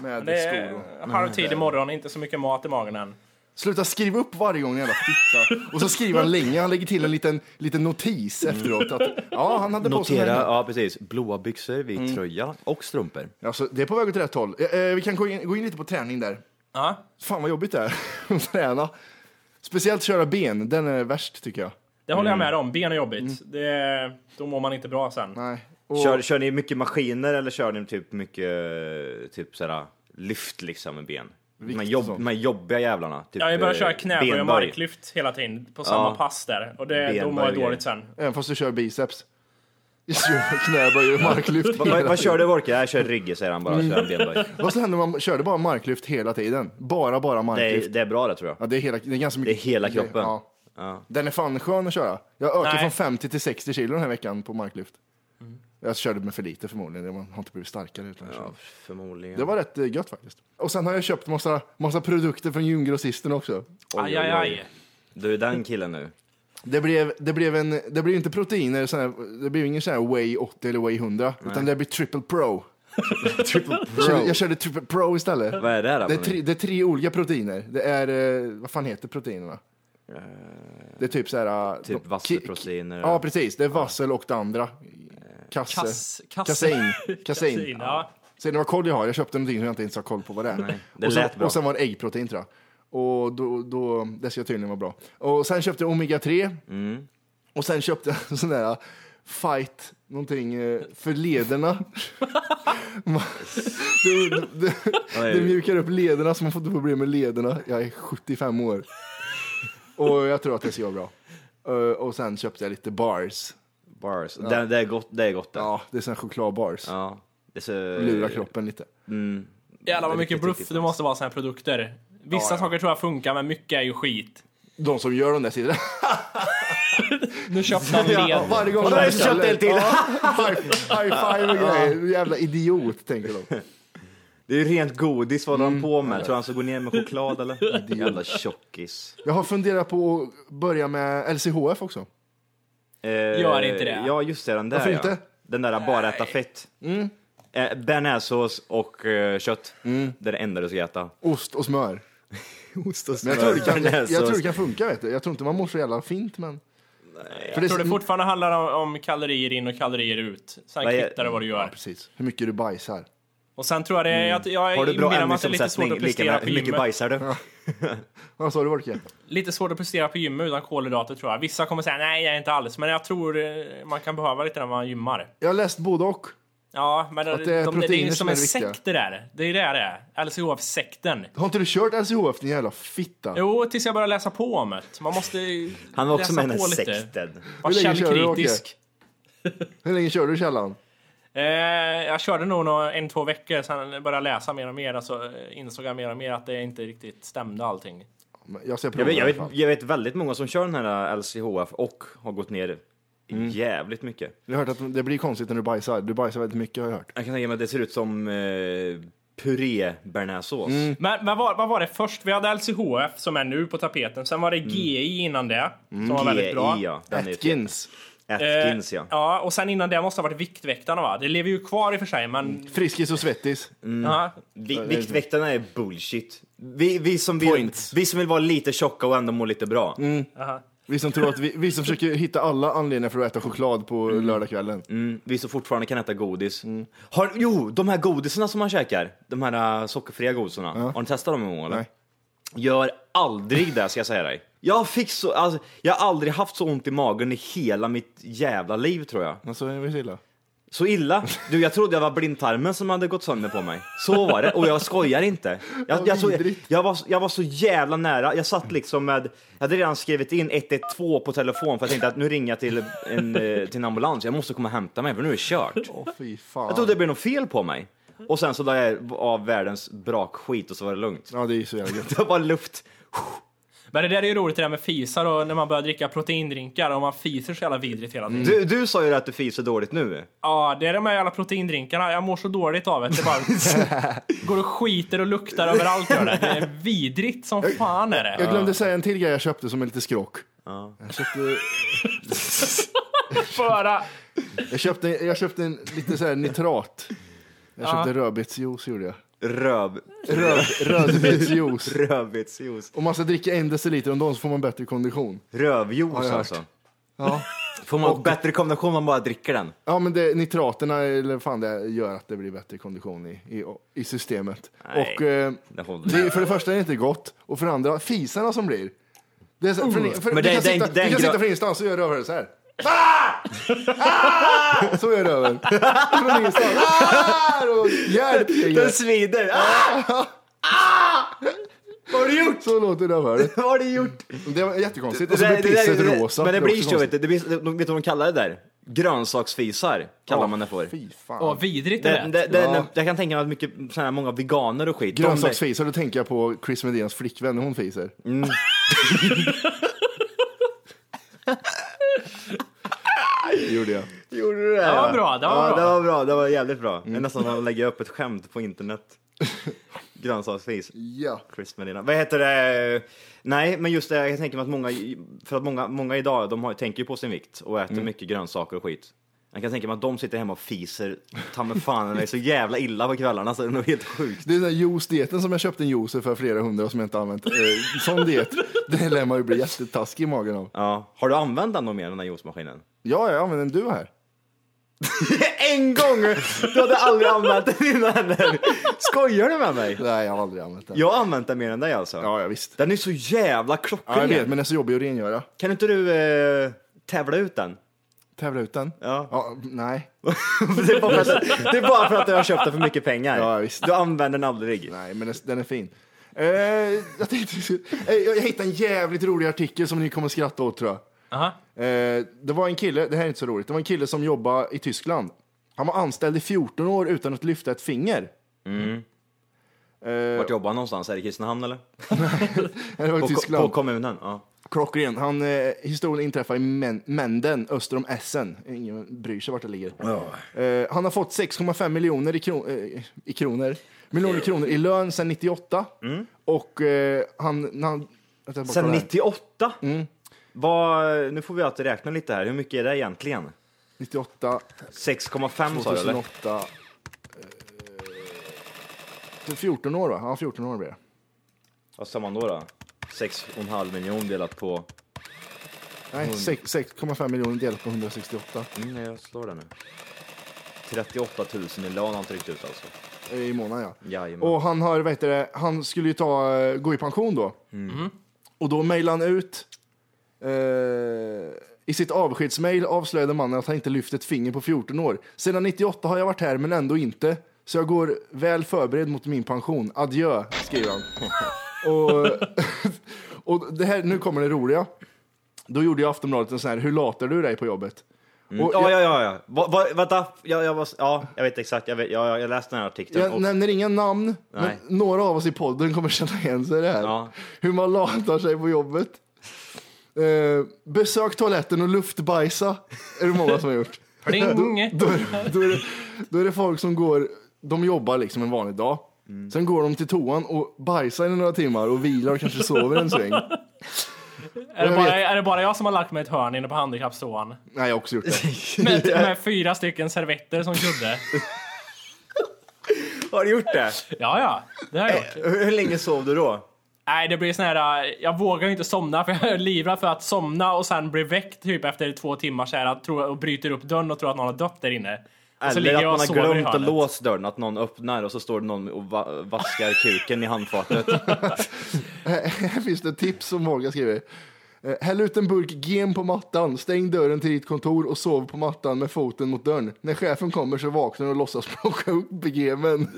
Med skor och... Halvtid imorgon, inte så mycket mat i magen än. Sluta skriva upp varje gång jävla fitta. Och så skriver han länge, han lägger till en liten, liten notis efteråt. Att, ja, han hade på sig Notera, den här. ja precis. Blåa byxor, vit tröja och strumpor. Alltså, det är på väg åt rätt håll. Eh, eh, vi kan gå in, gå in lite på träning där. Ja. Fan vad jobbigt det är att träna. Speciellt köra ben, den är värst tycker jag. Det håller jag med om. Ben är jobbigt. Det, då mår man inte bra sen. Nej. Och, Kör, kör ni mycket maskiner eller kör ni typ mycket typ sådär lyft liksom med ben? De jobb, här jobbiga jävlarna. Typ, Ja, jag börjar eh, köra knäböj och marklyft hela tiden på samma Ja. pass där. Och det, då mår jag dåligt sen. Även fast du kör biceps. Knäböj och marklyft. Vad, vad, kör du Wolke? Jag kör rygge säger han bara, kör en benböj. Vad som händer om man körde bara marklyft hela tiden? Bara, bara Det marklyft. är, det är bra det tror jag. Ja, det är, hela, det är ganska Det mycket. är hela kroppen. Ja. Ja. Den är fan skön att köra. Jag ökar Nej. från 50 till 60 kilo den här veckan på marklyft. Jag körde med för lite förmodligen. Jag har inte blivit starkare. Utan Ja, förmodligen. Det var rätt eh, gött faktiskt. Och sen har jag köpt massa, massa produkter från gymgrossisten också. Aj, aj, aj. Du är den killen nu. Det blev, det blev, en, det blev inte proteiner, sån här, det blev ingen sån här Way 80 eller Way 100, utan det blev Triple Pro. Triple Jag körde, jag körde Triple Pro istället. Vad är det då? Det är, tre, det är tre olika proteiner. Det är, eh, vad fan heter proteinerna? Det är typ så här... Typ vasselproteiner. Ja, precis. Det är vassel och det andra. Kasse. Kass, kass, Kasein. Kasein. Kasein, ja. Ser ni vad koll jag har? Jag köpte någonting som jag inte ens har koll på vad det är. Nej, det och, så, och sen var det äggprotein tror jag. Och då, då, det ska tydligen vara bra. Och sen köpte jag Omega 3. Mm. Och sen köpte jag en sån där fight, någonting eh, för lederna. Det, det, det, det mjukar upp lederna så man får inte problem med lederna. Jag är 75 år. Och jag tror att det ska vara bra. Eh, och sen köpte jag lite bars. Bars. Det, det är gott det. Är gott det. Ja, det är såna chokladbars. Ja. Det är så... Lura kroppen lite. Jävlar vad mycket bluff det måste vara såna här produkter. Vissa saker tror jag funkar, men mycket är ju skit. De som gör de där sidorna. Nu köpte han led. Varje gång Och då är det så köpte en till. High, high five och grejer. Jävla idiot, tänker de. Det är ju rent godis, vad håller Mm. han på med? Tror han ska gå ner med choklad eller? Jävla tjockis. Jag har funderat på att börja med LCHF också. Eh, Gör inte det. Ja, just det, den där Varför ja. inte? Den där bara äta fett. Mm. Eh, bearnaisesås och eh, kött. Mm. Det är det enda du ska äta. Ost och smör. Ost och Men jag tror, det kan, jag Bearnaisesås. tror det kan funka, vet du. Jag tror inte man mår så jävla fint, men... För Jag tror det fortfarande handlar om, om kalorier in och kalorier ut. Sen kvittar det vad du Ja, gör. precis. Hur mycket du bajsar. Och sen tror jag det är, jag, jag Mm. Har du bra lite ämnesomsättning? Lika på hur mycket gymmet. bajsar du? Vad sa du, Wolke? Lite svårt att prestera på gymmet utan kolhydrater tror jag. Vissa kommer säga nej, jag är inte alls. Men jag tror eh, man kan behöva lite när man gymmar. Jag har läst både och. Ja, men Att det, är de, det är som som är en sekt det där. Det är det det är. LCHF-sekten. Har inte du kört LCHF, din jävla fitta? Jo, tills jag började läsa på om det. Man måste Han var också läsa med i den på lite. sekten. Var körde källkritisk. Hur länge kör du i källaren? Eh, jag körde nog en, två veckor, sen började jag läsa mer och mer. Alltså, eh, insåg jag mer och mer att det inte riktigt stämde allting. Men Jag ska Jag vet, jag, vet, jag vet väldigt många som kör den här LCHF och har gått ner Mm. jävligt mycket. Jag har hört att det blir konstigt när du bajsar. Du bajsar väldigt mycket har jag hört. Jag kan tänka mig att det ser ut som eh, puré bearnaisesås. Mm. Men vad var, vad var det först? Vi hade LCHF som är nu på tapeten. Sen var det GI innan det, som var väldigt bra. Ja. Atkins. Atkins, ja. Eh, ja, och sen innan det måste ha varit Viktväktarna va? Det lever ju kvar i och för sig, men... Friskis och svettis. Ja, Vi, viktväktarna är bullshit. Vi, vi, som vill, Points. vi som vill vara lite tjocka och ändå må lite bra. aha. Vi som tror att vi, vi som försöker hitta alla anledningar för att äta choklad på lördagskvällen. Mm, vi som fortfarande kan äta godis. Har, jo, de här godisarna som man käkar, de här uh, sockerfria godisarna. Har ni testat dem någon gång eller? Nej. Gör aldrig det ska jag säga dig. Jag, fick så, alltså, jag har aldrig haft så ont i magen i hela mitt jävla liv tror jag. Alltså, är vi så illa? Så illa. Du, jag trodde jag var blindtarmen som hade gått sönder på mig. Så var det, och jag skojar inte. Jag, jag, så, jag, var, jag var så jävla nära. Jag satt liksom med, jag hade redan skrivit in 112 på telefon för jag tänkte att nu ringer jag till en, eh, till en ambulans. Jag måste komma och hämta mig för nu är det kört. Åh fy fan. Jag trodde det blev något fel på mig. Och sen så la jag av världens brakskit och så var det lugnt. Ja, det är ju så jävla gött. Det var bara luft. Men det där är ju roligt det där med fisar och när man börjar dricka proteindrinkar och man fiser så jävla vidrigt hela tiden. Du, du sa ju att du fiser dåligt nu. Ja, det är de här jävla proteindrinkarna. Jag mår så dåligt av det. Det bara går och skiter och luktar överallt gör det. Det är vidrigt som fan är det. Jag glömde säga en till grej jag köpte som är lite skrock. Jag köpte, Föra. jag köpte, jag köpte en lite så här nitrat. Jag köpte rödbetsjuice gjorde jag. Röv, Röd, rödbetsjuice. rödbetsjuice. Om man ska dricka en deciliter om dagen så får man bättre kondition. Rövjuice jag hört. alltså. Ja, Får man bättre kombination om man bara dricker den? ja men det, nitraterna eller fan det gör att det blir bättre kondition i, i, i systemet. Nej. Och eh, Det håller det, är- för det första är det inte gott och för det andra fisarna som blir. Det är så, för, för, Men det- kan, den- sitta, kan grö- sitta från ingenstans och göra rövhålet så här. Ah! Ah! Så gör röven. Från ingenstans. Ah! Och Hjälp! Den svider! Ah! Vad har du gjort? Så låter rövhålet. Vad har du gjort? Det var jättekonstigt. Och så Det- blir det- pisset det- rosa. Men det är blir så, vet du. Det blir, vet du vad de kallar det där? Grönsaksfisar kallar man det för. Fy fan. Åh, vidrigt Det, det det, det, Ja. Jag kan tänka mig att mycket, såna här, många veganer och skit. de- Grönsaksfisar, då tänker jag på Chris Medinas flickvän när hon fiser. Det gjorde jag. Gjorde du det? Det var bra, det var ja, bra. det var bra. Det var jävligt bra. Mm. Det är nästan som att lägga upp ett skämt på internet. Grönsaksfis. Ja. Chris Medina. Vad heter det? Nej, men just det, jag tänker mig att många, för att många, många idag, de har, tänker ju på sin vikt och äter Mm. mycket grönsaker och skit. Jag kan tänka mig att de sitter hemma och fiser, ta mig fan, det är så jävla illa på kvällarna så det är nog helt sjukt. Det är den där juice-dieten som jag köpte en juicer för flera hundra som jag inte använt. Eh, sån diet, det lär man ju bli jättetaskig i magen av. Ja. Har du använt den någon mer, den här juicemaskinen? Ja, jag använder en du här. en gång! Du hade aldrig använt den innan heller. Skojar du med mig? Nej, jag har aldrig använt den. Jag har använt den mer än dig alltså. Ja, ja visst. Den är så jävla klockren. Ja, jag vet, men den är så jobbig att rengöra. Kan inte du eh, tävla ut den? Tävla ut den? Ja. nej. det, är bara för att, det är bara för att du har köpt den för mycket pengar. Ja, visst. Du använder den aldrig. Nej, men den, den är fin. Eh, jag, tänkte, eh, jag hittade en jävligt rolig artikel som ni kommer skratta åt tror jag. Aha. Eh, det var en kille, det här är inte så roligt, det var en kille som jobbade i Tyskland. Han var anställd i 14 år utan att lyfta ett finger. Eh, Vart jobbar han någonstans? Är det Kristinehamn eller? det var i På, Tyskland. på kommunen? Ja. Klockren. Han, eh, historien inträffar i Men- Menden öster om Essen. Ingen bryr sig vart det ligger. Eh, han har fått 6,5 miljoner i, kro- eh, i kronor. Miljoner kronor i lön sedan 98. Och eh, han... han Sen kollar här. 98? Vad, nu får vi alltid räkna lite här. Hur mycket är det egentligen? 98, 6,5 sa du eller? 2008. Eh, 14 år va? Ja, 14 år blir det. Vad sa man då? då? 6,5 miljon delat på... Nej, sex- 6,5 miljoner delat på 168 Mm, jag slår det nu. 38 000 i lön har han tryckt ut alltså. eh, i månaden ja. Jajamän. Och han har, vad heter det, han skulle ju ta, eh, gå i pension då. Och då mejlade han ut, eh, i sitt avskedsmail avslöjade mannen att han inte lyft ett finger på 14 år. Sedan 98 har jag varit här men ändå inte. Så jag går väl förberedd mot min pension. Adjö, skriver han. och, och det här, nu kommer det roliga. Då gjorde jag Aftonbladet en sån här, hur latar du dig på jobbet? Och Ja, jag, ja, ja, ja. Va, va, vänta, jag, jag, var, ja, jag vet exakt. Jag, vet, ja, jag läste den här artikeln. jag och, nämner inga namn, men Nej. några av oss i podden kommer känna igen sig i det här. Ja. Hur man latar sig på jobbet. Eh, besök toaletten och luftbajsa är det många som har gjort. Pling! Då är, då, är det, då är det folk som går, de jobbar liksom en vanlig dag. Mm. Sen går de till toan och bajsar i några timmar och vilar och kanske sover en sväng. Är det, Jag bara, vet. är det bara jag som har lagt mig i ett hörn inne på handikappståan? Nej, jag har också gjort det. Med, med fyra stycken servetter som kudde. Har du gjort det? Ja, ja, det har jag gjort. Hur, hur länge sov du då? Nej, det blir sån här, äh, jag vågar inte somna för jag är livrädd för att somna och sen bli väckt typ efter två timmar så här, och bryter upp dörren och tror att någon har dött där inne. Och så Eller att man har glömt att låsa dörren, att någon öppnar och så står det någon och va vaskar kuken i handfatet. Här finns det tips som Morgan skriver. Eh, Häll ut en burk gem på mattan, stäng dörren till ditt kontor och sov på mattan med foten mot dörren. När chefen kommer så vaknar du och låtsas plocka upp gemen.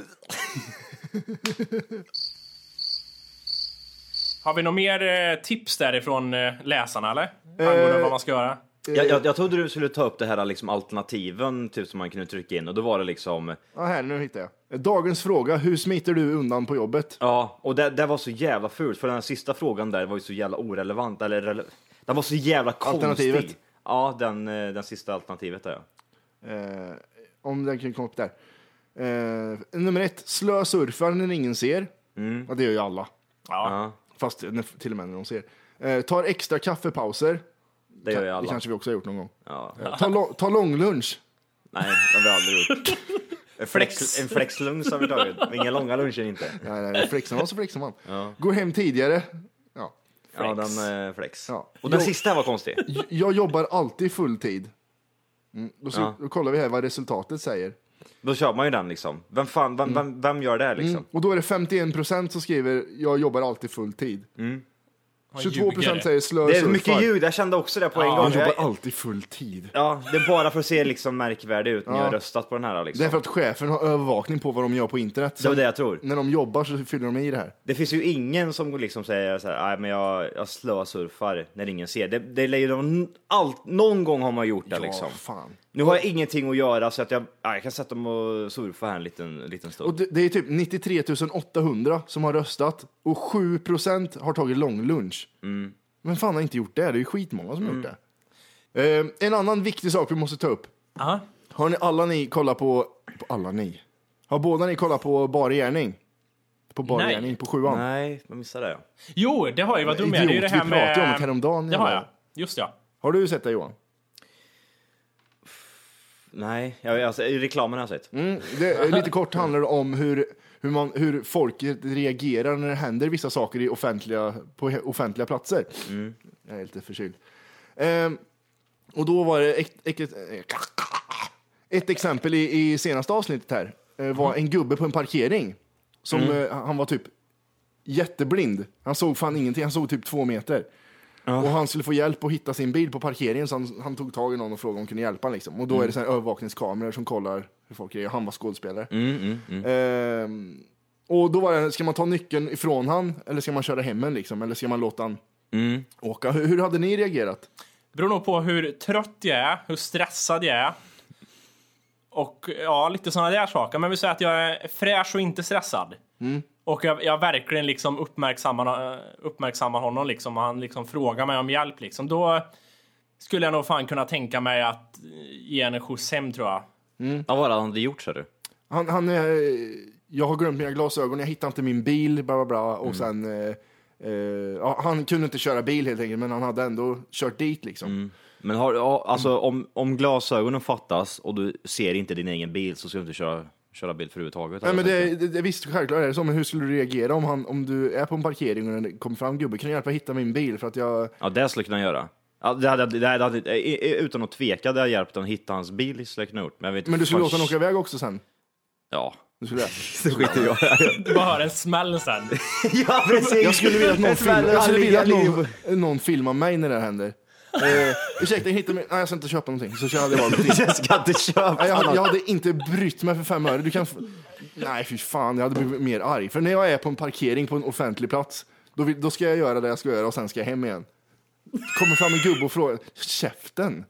Har vi några mer eh, tips därifrån eh, läsarna eller? Angående vad man ska göra? Jag, jag, jag trodde du skulle ta upp det här liksom alternativen typ som man kunde trycka in och då var det liksom Ja, här, nu hittar jag. Dagens fråga, hur smiter du undan på jobbet? Ja, och det, det var så jävla fult för den här sista frågan där var ju så jävla orelevant eller rele, den var så jävla konstig. Alternativet? Ja, den, eh, den sista alternativet där ja. Eh, om den kan komma upp där. Eh, nummer ett, slö surfar när ingen ser. Ja, det gör ju alla. Ja, Fast när, till och med när de ser. Eh, tar extra kaffepauser. det gör ju Det alla. kanske vi också har gjort någon gång. Ja. Ta, lo- ta långlunch. Nej, det har vi aldrig gjort. En flex, en flexlunch har vi tagit, men inga långa luncher inte. Nej, nej, flexar man så flexar man. Går hem tidigare. Ja. Ja, den eh, flex. Ja. Och den Jo. sista var konstig. J- Jag jobbar alltid full tid. Mm. Då, så, Ja. då kollar vi här vad resultatet säger. Då kör man ju den liksom. Vem fan, vem, vem, vem gör det liksom? Mm. Och då är det 51 procent som skriver jag jobbar alltid full tid. 22 procent ljuger. säger slö Det är surfar. mycket ljud, jag kände också det på en Ja, gång. Jag jobbar Jag, alltid full tid. ja, det är bara för att se liksom märkvärdig ut när jag har röstat på den här liksom. Det är för att chefen har övervakning på vad de gör på internet. Det var det jag tror. när de jobbar så fyller de i det här. Det finns ju ingen som liksom säger så här, nej men jag, jag slösurfar när ingen ser. Det, det är ju någon, allt, någon gång har man gjort det liksom. Ja, fan. Nu har jag ingenting att göra så att jag, ja, jag kan sätta mig och surfa här en liten, liten stund. Och det, det är typ 93 800 som har röstat och 7 procent har tagit långlunch. Mm. Men fan har inte gjort det? Det är ju skitmånga som har gjort det. Eh, en annan viktig sak vi måste ta upp. Aha. Har ni alla ni kollat på, på alla ni? Har båda ni kollat på Bar gärning? På Bar Nej. gärning på sjuan? Nej, jag missade det. Jo, det har jag. Vad dum jag är. Det är ju det Idiot, här vi med... pratade om det häromdagen. Det har jag. Just ja. Har du sett det Johan? Nej, jag, alltså, i reklamen har jag sett. Mm, det, lite kort handlar det om hur, hur, man, hur folket reagerar när det händer vissa saker i offentliga, på offentliga platser. Jag är lite förkyld. Ehm, och då var det ett, ett, ett exempel i, i senaste avsnittet här. eh, var en gubbe på en parkering. Som, eh, han var typ jätteblind. Han såg fan ingenting, han såg typ två meter. Och han skulle få hjälp att hitta sin bil på parkeringen så han, han tog tag i någon och frågade om de kunde hjälpa. Liksom. Och då är det så här övervakningskameror som kollar hur folk är. Han var skådespelare. Ehm, och då var det, ska man ta nyckeln ifrån han eller ska man köra hem en liksom? Eller ska man låta han åka? Hur, hur hade ni reagerat? Det beror nog på hur trött jag är, hur stressad jag är. Och ja, lite sådana där saker. Men vi säger att jag är fräsch och inte stressad. Och jag, jag verkligen liksom uppmärksammar, eh, uppmärksammar honom liksom och han liksom frågar mig om hjälp liksom. Då skulle jag nog fan kunna tänka mig att eh, ge en skjuts hem tror jag. Ja, vad hade han hade gjort sa du? Han, han eh, jag har glömt mina glasögon, jag hittar inte min bil, bla bla bla. Och sen, eh, eh, ja, han kunde inte köra bil helt enkelt, men han hade ändå kört dit liksom. Men har, alltså, om, om glasögonen fattas och du ser inte din egen bil så ska du inte köra, köra bil för överhuvudtaget. Nej, men det, det, det, visst, självklart är det så, men hur skulle du reagera om, han, om du är på en parkering och det kommer fram gubbe, kan du hjälpa att hitta min bil? För att jag, Ja, det skulle jag kunna göra. Ja, det hade, det hade, utan att tveka, det hade hjälpt honom att hitta hans bil, skulle jag kunna gjort. Men, jag vet inte men du skulle låta honom åka iväg också sen? Ja. Du skulle det? Det skiter jag i. Du bara hör en smäll sen. Ja, precis! Jag skulle vilja att någon, film, jag skulle vilja att liv. någon, någon filmar mig när det här händer. Eh, ursäkta, jag hittade min... Nej, jag ska inte köpa någonting. Så hade jag bara. Jag ska inte köpa Nej, jag, hade, jag hade inte brytt mig för fem öre. Du kan... f- Nej, fy fan, jag hade blivit mer arg. För när jag är på en parkering på en offentlig plats, då, vill, då ska jag göra det jag ska göra och sen ska jag hem igen. Kommer fram en gubbe och frågar, käften.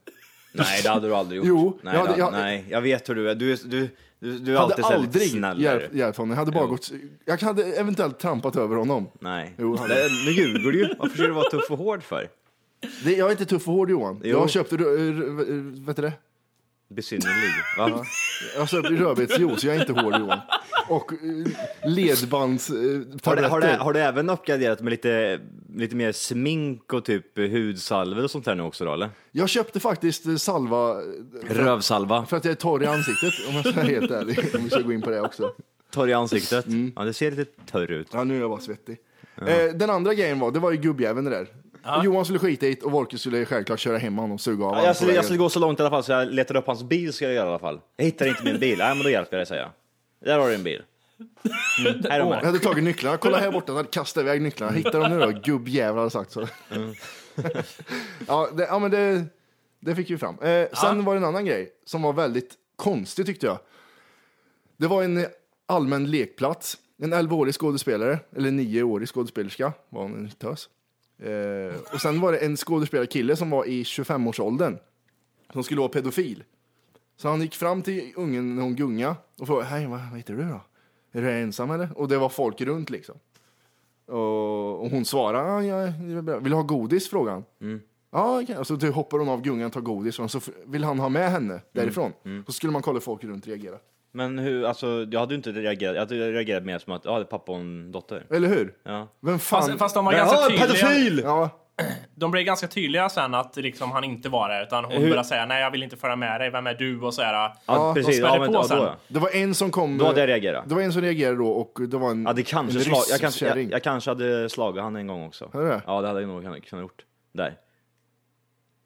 Nej, det hade du aldrig gjort. Jo, nej, jag hade- det- jag- nej, jag vet hur du är. Du, är- du, du, du är Jag hade alltid så här lite aldrig snällare. hjälpt, hjälpt honom. Jag hade bara gått... Jag hade eventuellt trampat över honom. Nej. Jo, han- det, nu ljuger du ju. Varför ska du vara tuff och hård för? Det, jag är inte tuff och hård Johan. Jo. Jag har köpt, rö- rö- rö- vet du det? Besynnerlig. Va? Jag har köpt rödbetsjuice, jag är inte hård Johan. Och eh, ledbands... Eh, Har du, har, du, har du även uppgraderat med lite, lite mer smink och typ hudsalver och sånt där nu också då eller? Jag köpte faktiskt eh, salva Rövsalva. för att jag är torr i ansiktet, om jag ska vara helt ärlig. Om vi ska gå in på det också. Torr i ansiktet. Mm. Ja, det ser lite törr ut. Ja, nu är jag bara svettig. Eh, den andra grejen var, det var ju gubbjäveln det där. Johan skulle skita i det och Wolke skulle självklart köra hem honom och suga av honom jag, på skulle, jag vägen. skulle gå så långt i alla fall så jag letar upp hans bil ska jag göra i alla fall. Jag hittar inte min bil. Nej men då hjälper jag dig säger jag. Där har du en bil. Mm. Här är de Jag här. hade tagit nycklarna, kolla här borta, jag hade kastat iväg nycklarna. Hittar de nu då? Gubbjävlar hade sagt så. Mm. ja, det, ja, men det, det fick vi fram. Eh, sen var det en annan grej som var väldigt konstig tyckte jag. Det var en allmän lekplats. En 11-årig skådespelare, eller 9-årig skådespelerska, var hon en tös. Eh, och sen var det en skådespelarkille som var i 25-årsåldern, som skulle vara pedofil. Så han gick fram till ungen när hon gunga och frågade, hej vad, heter du då? Är du ensam eller? Och det var folk runt liksom. Och, och hon svarade, jag bra. vill du ha godis? frågade han. Mm. Ja, okay. och så typ hoppar hon av gungan tar godis och så vill han ha med henne därifrån. Mm. Så skulle man kolla hur folk runt reagerar. Men hur, alltså jag hade ju inte reagerat. Jag hade reagerat mer som att, ja det är pappa och en dotter. Eller hur? Ja. Vem fan? Fast, fast de var Ja, ganska tydliga. pedofil! Ja, De blev ganska tydliga sen att liksom han inte var det, utan hon Hur- började säga nej jag vill inte följa med dig, vem är du? Och så här. Ja, Ja, precis. de smäller Ja, men, på ja, sen. då, det var en som kom... då hade jag reagerat. Det var en som reagerade då och det var en, Ja, det kanske en slag, jag, kanske, jag, jag kanske hade slagit han en gång också. Hade du det? Ja, det hade jag nog kunnat kunnat gjort. Där.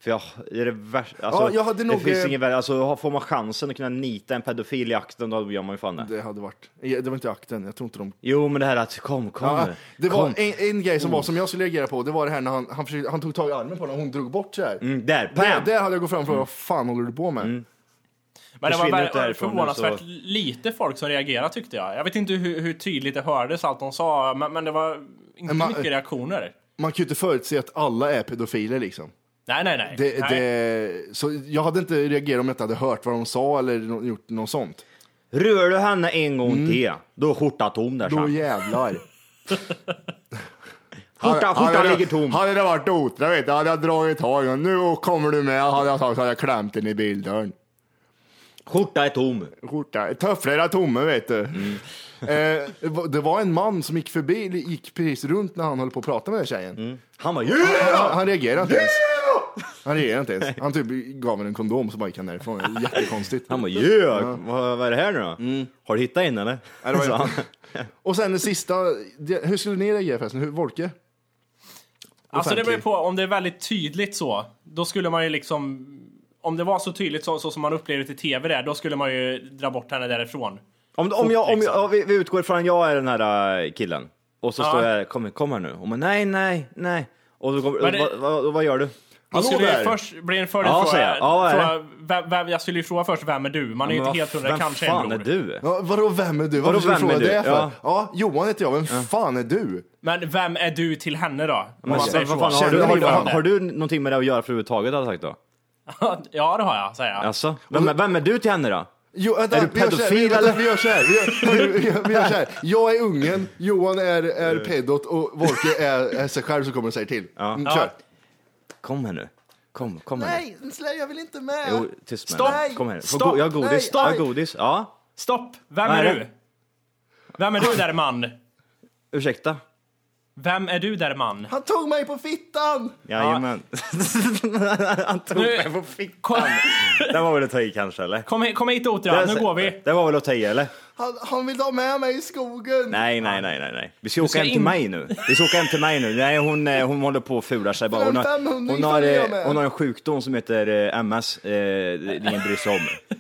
För jag, det är det värsta. Alltså, Ja, jag hade nog, det finns eh, inget värre. Alltså, får man chansen att kunna nita en pedofil i akten, då gör man ju fan det. Det hade varit... Det var inte akten, jag tror inte de... Jo, men det här att kom, kom Ja, det var kom. en, en grej som var som jag skulle reagera på, det var det här när han, han, försökte, han tog tag i armen på henne och hon drog bort så här. Mm, där, Där, bam! där hade jag gått fram och frågat, vad fan håller du på med? Men det var förvånansvärt så- lite folk som reagerade tyckte jag. Jag vet inte hur, hur tydligt det hördes allt de sa, men, men det var inte man- mycket reaktioner. Man kan ju inte förutse att alla är pedofiler liksom. Nej, nej, nej. Det, nej. det, så jag hade inte reagerat om jag inte hade hört vad de sa eller gjort något sånt. Rör du henne en gång till, då är skjortan tom där Mm. Då sen. jävlar. Skjortan, skjortan ligger tom. Hade det varit otra vet du, hade jag dragit tag i. Nu kommer du med, hade jag sagt så hade jag klämt den i bildörren. Skjorta är tom. Skjorta, tofflor är tomma vet du. Eh, det var- var en man som gick förbi, gick precis runt när han höll på att prata med den tjejen. Han bara Han, yeah! han reagerade inte ens. Han reagerade inte ens. Han typ gav henne en kondom så bara gick han därifrån. Jättekonstigt. Han bara yeah! Vad, vad är det här nu då? Har du hittat in eller? det var. Och sen det sista, det- hur skulle ni reagera förresten? Hur, Volke? Alltså det beror på, om det är väldigt tydligt så, då skulle man ju liksom... Om det var så tydligt så, så som man upplevde det i tv där, då skulle man ju dra bort henne därifrån. Om, om, jag, om liksom. jag, vi, vi utgår ifrån att jag är den här äh, killen. Och så Ja. står jag, kom, kom här nu. Och man, nej, nej, nej. Och då, kommer- det- vad, vad, vad gör du? Hallå skulle där! först bli en Ja, jag. Ja, är det? fråga, vem, vem, jag skulle ju fråga först, vem är du? Man är ju Men inte helt hundra, vem kanske fan en är bror. du? Ja, vadå, vem är du? Varför vem är fråga du? det för? Ja. Ja. Johan heter jag. Vem fan är du? Men vem är du till henne då? Vad säger så. fan, har, du, har, har, har du någonting med det att göra för överhuvudtaget? Hade jag sagt då? ja, det har jag, säger jag. Alltså, vem, är- vem är du till henne då? Jo, vänta, Är du pedofil, eller? vi gör så här. Vi gör, vi gör, vi gör så här. Jag är ungen, Johan är, är pedot och Volke är, är sig själv som kommer och säger till. Mm, kör. Kom här nu. Kom, kom här nu. Nej, jag vill inte med. Jo, tyst med Stopp! dig. Kom här nu. Få Stopp! go- Jag har godis. Nej, Jag har godis. Ja. Stopp! Vem Vad är är du? Vem är du där man? Ursäkta? Vem är du där man? Han tog mig på fittan! Jajamän. Han tog Nu- mig på fickan. Det var väl att ta i kanske eller? Kom, hit- kom hit Otra, nu går vi. Det var väl att ta i eller? Han, han vill ta med mig i skogen. Nej, nej, nej, nej, nej. Vi ska åka ska hem till in- mig nu. Vi ska åka hem till mig nu. Nej, hon, eh, hon håller på och fular sig bara. Hon har, 500 hon, har, följer jag eh, hon har en sjukdom som heter eh, MS. Eh, det- ingen bryr sig om.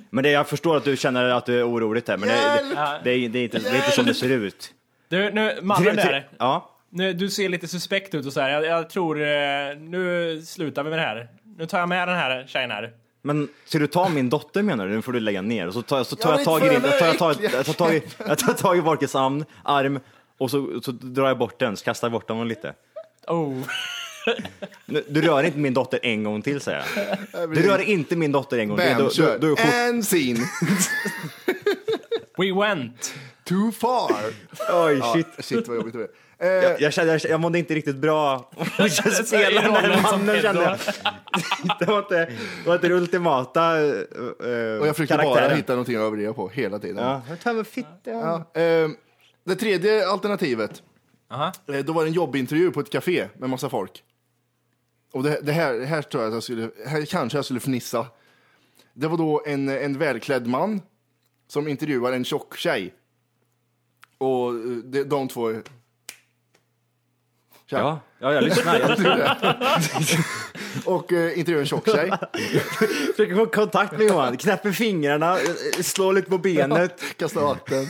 Men det, jag förstår att du känner att du är orolig där, men det, det, Hjälp! det, är, det, är inte, det är inte som det ser ut. Du, nu, mannen där. Ja. Nu, du ser lite suspekt ut och så här. Jag, jag tror... Eh, nu slutar vi med det här. Nu tar jag med den här tjejen här. Men ska du ta min dotter menar du? Nu får du lägga ner. Och så tar, så tar Jag jag tag i din, jag tar, jag tar, jag tar tag i, jag tar tag i Volkes arm, arm och så, så drar jag bort den, så kastar jag bort den lite. Oh. Du rör inte min dotter en gång till säger jag. Du rör inte min dotter en gång till. Bam, kör. då, då, då, And scene. We went. Too far. oj, shit. Shit vad jobbigt det är. Eh, Jag, jag, kände, jag, jag mådde inte riktigt bra att spela den här mannen kände jag. Det var inte, det var inte det ultimata uh, och jag försökte bara hitta någonting att överdriva på hela tiden. Ja, jag tar med fitta. Ja, eh, det tredje alternativet, Aha. eh, då var det en jobbintervju på ett café med massa folk. Och det, det, här, det här tror jag att jag skulle, här kanske jag skulle fnissa. Det var då en, en välklädd man som intervjuar en tjock tjej. Och eh, de, de två... Tja. Ja, ja, jag lyssnar. Och eh, intervjuar en tjock tjej. Försöker få kontakt med Johan, knäpper fingrarna, slår lite på benet. Kasta vatten.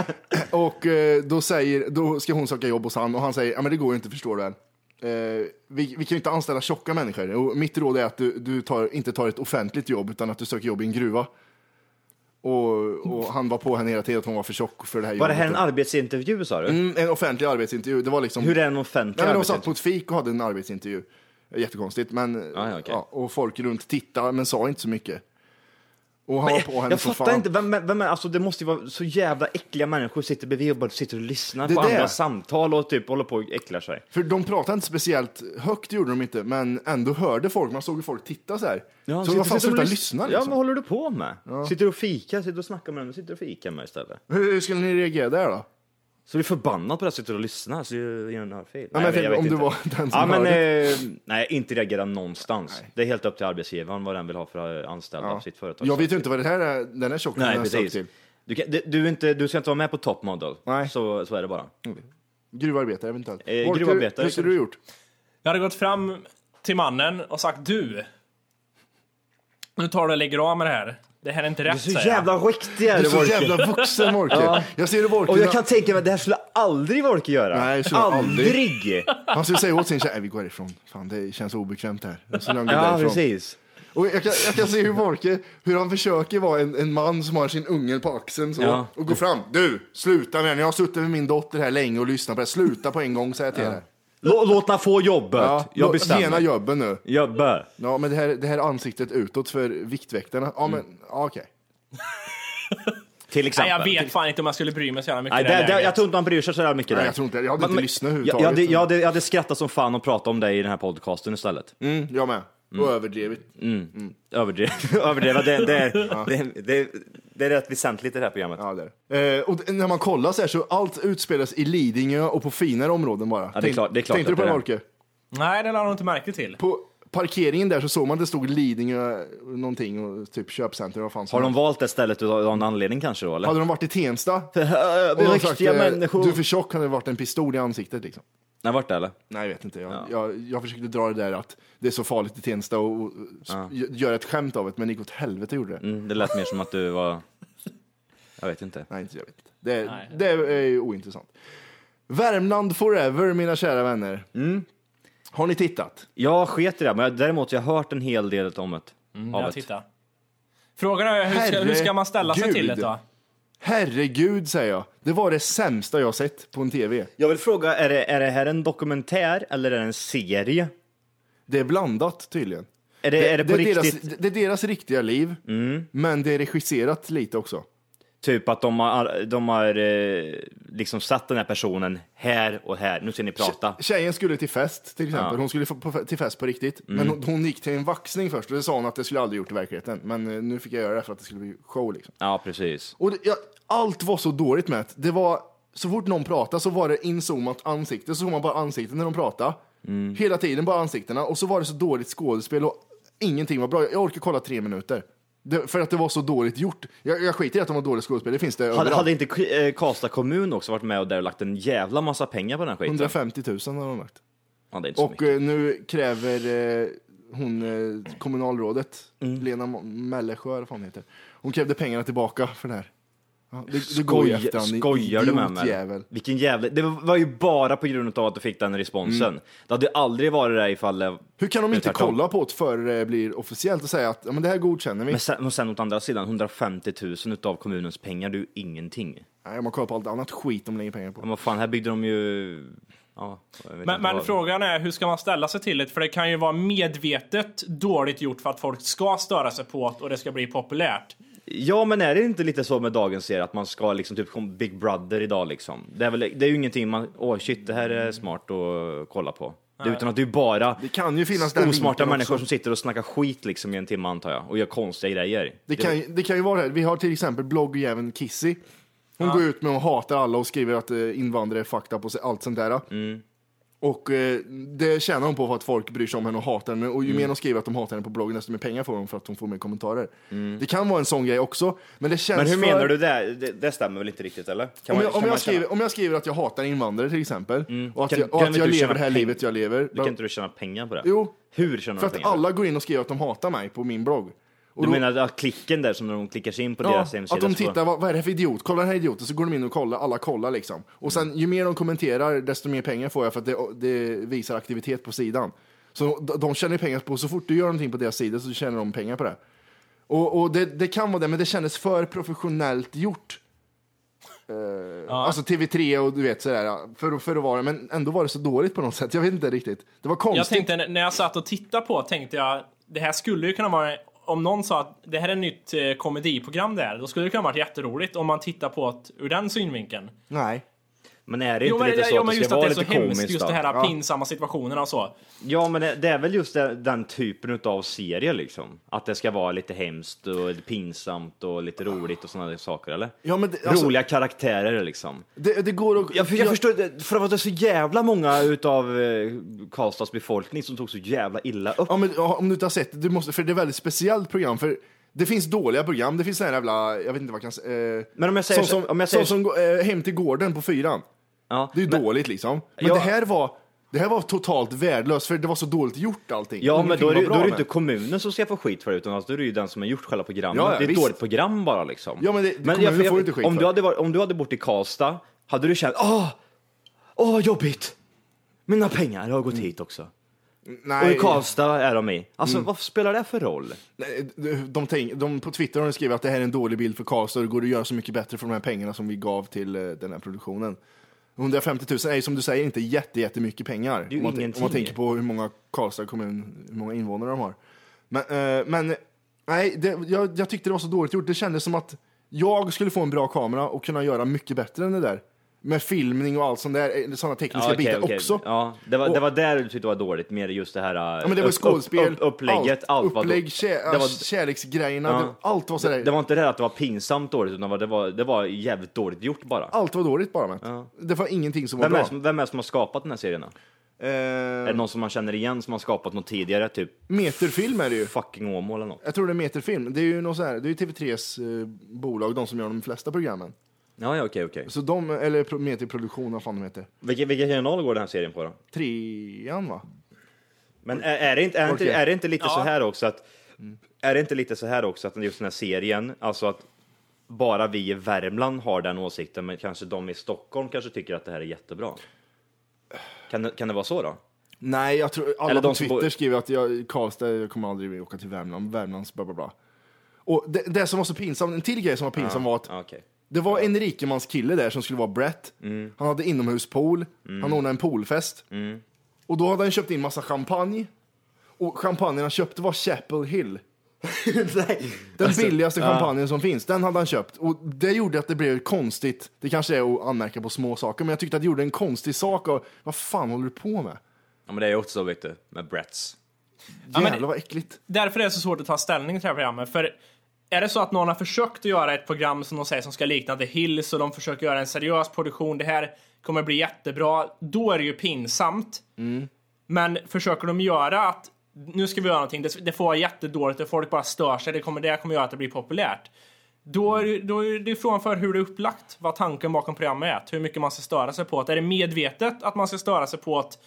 och eh, då, säger, då ska hon söka jobb hos han och han säger, ja men det går ju inte förstår du väl. Eh, vi, vi kan ju inte anställa tjocka människor. Och mitt råd är att du, du tar, inte tar ett offentligt jobb utan att du söker jobb i en gruva. Och, och han var på henne hela tiden att hon var för tjock för det här Var det här en arbetsintervju sa du? mm, en offentlig arbetsintervju. Det var liksom... Hur är en offentlig Nej, men de satt på ett fik och hade en arbetsintervju. Jättekonstigt, men Ah, ja, okej. ja, och folk runt tittade men sa inte så mycket. Och han var på henne Jag fattar fan. inte, vem, vem är, alltså det måste ju vara så jävla äckliga människor som sitter bredvid och bara sitter och lyssnar Det på det. andra samtal och typ håller på och äcklar sig. För de pratade inte speciellt högt, gjorde de inte, men ändå hörde folk, man såg ju folk titta så här. så sitter- vad fan, sluta lys- lyssna Ja, liksom. vad håller du på med? Sitter och fika, sitter och snackar med dem, sitter och fikar med istället. hur, hur skulle ni reagera där då? Så du är förbannad på det, sitter och lyssnar så gör gör en örfil. men jag tänkte, om du var den som Ja men, eh, nej inte reagera någonstans. Det är helt upp till arbetsgivaren vad den vill ha för anställda av sitt företag. Jag vet ju inte vad det här är, den här Nej har sökt precis. till. Du, kan, du, du, är inte, du ska inte vara med på Top Model. Nej. Så, så är det bara. Gruvarbetare eventuellt. Eh, Volker, gruvarbetare Hur skulle du gjort? Jag hade gått fram till mannen och sagt du. Nu tar du och lägger av med det här. Det här är inte Du är rätt så säger jävla riktig är Du är så jävla vuxen Volker. Jag ser hur Volker, Och jag kan tänka mig att det här skulle aldrig Volker göra. Nej, det skulle jag aldrig. aldrig. han skulle säga åt sin tjej, "Nej, vi går härifrån. Fan, det känns obekvämt här. Och så går ja, därifrån. precis. Och jag kan, jag kan se hur Volke, hur han försöker vara en, en man som har sin unge på axeln så, Ja. och går fram. Du, sluta med det. Jag har suttit med min dotter här länge och lyssnat på det. Sluta på en gång, säger jag till dig. Lå, låt henne få jobbet. Ja, jag Gena bestämmer. jobben nu. Jobbe. Ja, men det här, det här är ansiktet utåt för Viktväktarna. Ja, men ja, okej. Till Nej, exempel. jag vet fan inte om jag skulle bry mig så jävla mycket Nej, det här det, jag tror inte man bryr sig så jävla mycket Nej, jag tror inte. Jag hade inte Men- lyssnat jag, jag, överhuvudtaget. hade, jag, hade, jag hade skrattat som fan och pratat om dig i den här podcasten istället. Mm, jag med. Och överdrivit. Överdriva, överdriva det, det, är, det, det, det är rätt väsentligt i det här programmet. Ja, det är det. Eh, och när man kollar så här så allt utspelas i Lidingö och på finare områden bara. Ja, det är klart- det är klart Tänkte du att på det, det är. Nej, det lade jag inte märke till. På parkeringen där så såg man att det stod Lidingö någonting och typ köpcenter. Vad fan som Har de helst. valt det stället av någon anledning kanske då eller? Hade de varit i Tensta och de sagt, riktiga eh, människor. du är för tjock hade det varit en pistol i ansiktet liksom. Nej, vart det eller? Nej, jag vet inte. Jag, jag, jag försökte dra det där att det är så farligt i Tensta och, och s- göra ett skämt av det, men det gick åt helvete gjorde det. Mm, det lät mer som att du var... Jag vet inte. Nej, inte jag vet. Det, Nej. det är ju ointressant. Värmland forever, mina kära vänner. Mm. Har ni tittat? Jag sket i det, men jag, däremot jag har hört en hel del om det. av Jag det. tittar. Frågan är hur ska, hur ska man ställa sig till det Herregud. då? Herregud, säger jag. Det var det sämsta jag sett på en tv. Jag vill fråga, är det, är det här en dokumentär eller är det en serie? Det är blandat tydligen. Är det, är det på är riktigt? deras, det är deras riktiga liv, men det är regisserat lite också. Typ att de har, de har eh, liksom satt den här personen här och här. Nu ska ni prata. Tjejen skulle till fest till exempel, Ja. hon skulle till fest på riktigt. Men hon, hon gick till en vaxning först och det sa hon att det skulle jag aldrig gjort i verkligheten. Men eh, nu fick jag göra det för att det skulle bli show liksom. Ja, precis. Och det, ja, allt var så dåligt med det. Var, så fort någon pratade så var det inzoomat ansikte, så såg man bara ansikten när de pratade. Hela tiden bara ansiktena. Och så var det så dåligt skådespel och ingenting var bra. Jag orkar kolla tre minuter. Det, för att det var så dåligt gjort. Jag, jag skiter i att de var dåliga skådespel, det finns det Hade, överallt. hade inte eh, Karlstad kommun också varit med och där och lagt en jävla massa pengar på den här skiten? 150 000 har de lagt. Ja, det är inte så Och mycket. eh, nu kräver eh, hon eh, kommunalrådet, Lena M- Mellesjö, vad fan hon heter. Hon krävde pengarna tillbaka för det här. Ja, det, det går ju Skoj, efterhand, skojar du med mig? idiotjävel. Vilken jävla... Det var ju bara på grund av att du fick den responsen. Mm. Det hade ju aldrig varit det ifall det... Hur kan de inte tvärtom. kolla på det före det blir officiellt och säga att ja, men det här godkänner vi? Men sen, men sen åt andra sidan, 150 000 utav kommunens pengar, det är ju ingenting. Nej, man kollar på allt annat skit de lägger pengar Men på. vad fan, här byggde de ju... Ja, Men, men vad- frågan är hur ska man ställa sig till det? För det kan ju vara medvetet dåligt gjort för att folk ska störa sig på det och det ska bli populärt. Ja, men är det inte lite så med dagens serie att man ska liksom typ Big Brother idag liksom? Det är väl, det är ju ingenting man, åh shit, det här är smart att kolla på. Är utan att det är bara Det kan ju finnas osmarta människor också. som sitter och snackar skit liksom i en timme antar jag och gör konstiga grejer. Det kan, ju- det kan ju vara det här. Vi har till exempel bloggjäveln Kissy. Hon går ut med och hatar alla och skriver att eh, invandrare är fucked up och allt sånt där. Mm. Och eh, det tjänar hon på för att folk bryr sig om henne och hatar henne. Och ju Mm. mer de skriver att de hatar henne på bloggen, desto mer pengar får de för att hon får mer kommentarer. Det kan vara en sån grej också. Men det känns Mm. Men hur för... menar du det? det? Det stämmer väl inte riktigt eller? Kan Om man- jag, kan om, man jag känna- skriver, om jag skriver att jag hatar invandrare till exempel, och att Kan- jag, och kan att inte jag du lever tjäna det här peng- livet jag lever. Då kan inte du tjäna pengar på det? Jo, Hur tjänar för du att pengar? alla går in och skriver att de hatar mig på min blogg. Och Du då- menar att klicken där som när de klickar sig in på Ja, deras hemsida? att de tittar, vad, vad är det här för idiot? Kolla den här idioten, så går de in och kollar, alla kollar liksom. Och sen ju mer de kommenterar, desto mer pengar får jag för att det, det visar aktivitet på sidan. Så de, de tjänar pengar på, så fort du gör någonting på deras sida så tjänar de pengar på det. Och, och det, det kan vara det, men det kändes för professionellt gjort. Eh, Alltså TV3 och du vet sådär, för, för att vara men ändå var det så dåligt på något sätt. Jag vet inte riktigt. Det var Jag konstigt. tänkte när jag satt och tittade på tänkte jag det här skulle ju kunna vara om någon sa att det här är ett nytt eh, komediprogram där, då skulle det kunna varit jätteroligt om man tittar på det ur den synvinkeln. Nej. Men är det Jo inte men, lite så jo, att det just ska att vara det är så lite hemskt, komiskt just det här Ja. pinsamma situationerna och så. Ja, men det, det är väl just det, den typen av serie liksom. Att det ska vara lite hemskt och lite pinsamt och lite roligt och sådana saker, eller? Ja, men det, alltså, Roliga karaktärer liksom. det, det går att... Jag, jag förstår, det- för att det är så jävla många utav eh, Karlstads befolkning som tog så jävla illa upp. Ja, men om du inte har sett det, du måste, för det är ett väldigt speciellt program. För det finns dåliga program, det finns här jävla, jag vet inte vad jag kan säga. Eh, Men om jag säger som, så- som, om jag säger som, som eh, Hem till gården på fyran. Ja, Det är men- dåligt liksom. Men Ja. det här var, det här var totalt värdelöst för det var så dåligt gjort allting. Ja, men då är, det, då är det inte kommunen som ska få skit för det, utan alltså, då är det ju den som har gjort själva programmet. Ja, det är ett visst. dåligt program bara liksom. Ja, men det- kommunen får inte skit om, för du hade varit, om du hade bott i Karlstad, hade du känt åh, åh jobbigt, mina pengar har gått hit också. Och i Nej, Mm. Karlstad är de i. Alltså vad spelar det för roll? nej, de, de, tänk, de, på Twitter har de skrivit att det här är en dålig bild för Karlstad och det går att göra så mycket bättre för de här pengarna som vi gav till eh, den här produktionen. 150 000 är ju som du säger inte jätte, jättemycket pengar. är ju om, man, ingenting. om man tänker på hur många Karlstad kommun, hur många invånare de har. Men, eh, men nej, det, jag, jag tyckte det var så dåligt gjort. Det kändes som att jag skulle få en bra kamera och kunna göra mycket bättre än det där. Med filmning och allt sånt där, eh, sådana tekniska okej, bitar okej. också. Ja, det var, Och- det var där du tyckte det var dåligt, mer just det här Ja, men det var skådespel, upp, upp, upplägget, allt, var upplägg, då- kä det var, kärleksgrejerna, Ja. det, allt var sådär. det var inte det att det var pinsamt dåligt, utan det var, det var jävligt dåligt gjort bara. Allt var dåligt bara. Ja. Det var ingenting som var Vem är, bra. det som, vem är det som har skapat den här serien? då? Är det Eh, någon som man känner igen som har skapat något tidigare? Typ meterfilm är det ju. fucking Åmo eller något? Jag tror det är Meterfilm. Det är ju något så här, det är ju TV3s eh, bolag, de som gör de flesta programmen. Ja, ja, okej, okej. Så de, eller pro- Meterproduktion, vad fan de heter. Vilken, vilken kanal går den här serien på då? Trean va? Men är, är, det, inte, är, det, inte, är det inte lite Ja. så här också att är det inte lite så här också att just den här serien, alltså att bara vi i Värmland har den åsikten, men kanske de i Stockholm kanske tycker att det här är jättebra? Kan det, kan det vara så då? Nej, jag tror alla Eller på de som Twitter bor- skriver att jag, Karlstad, jag kommer aldrig åka till Värmland, Värmlands bla bla bla. Och det, det som var så pinsamt, en till grej som var pinsam var att Ja, okej. Det var en rikemans kille där som skulle vara Brett. Mm. Han hade inomhuspool, han ordnade en poolfest. Och då hade han köpt in massa champagne. Och champagnen han köpte var Chapel Hill. Nej. Den billigaste champagnen som finns, den hade han köpt. Och det gjorde att det blev konstigt. Det kanske är att anmärka på små saker, men jag tyckte att det gjorde en konstig sak av, vad fan håller du på med? Ja men det är ju också så vet du, med Bretts. men- Jävlar vad äckligt. Därför är det så svårt att ta ställning till det här programmet. För är det så att någon har försökt att göra ett program som de säger som ska likna The Hills och de försöker göra en seriös produktion, det här kommer bli jättebra, då är det ju pinsamt. Men försöker de göra att nu ska vi göra någonting, det, det får vara jättedåligt och folk bara stör sig, det kommer, det kommer göra att det blir populärt. Då är, det- då är det frågan för hur det är upplagt, vad tanken bakom programmet är, hur mycket man ska störa sig på. det. Är det medvetet att man ska störa sig på att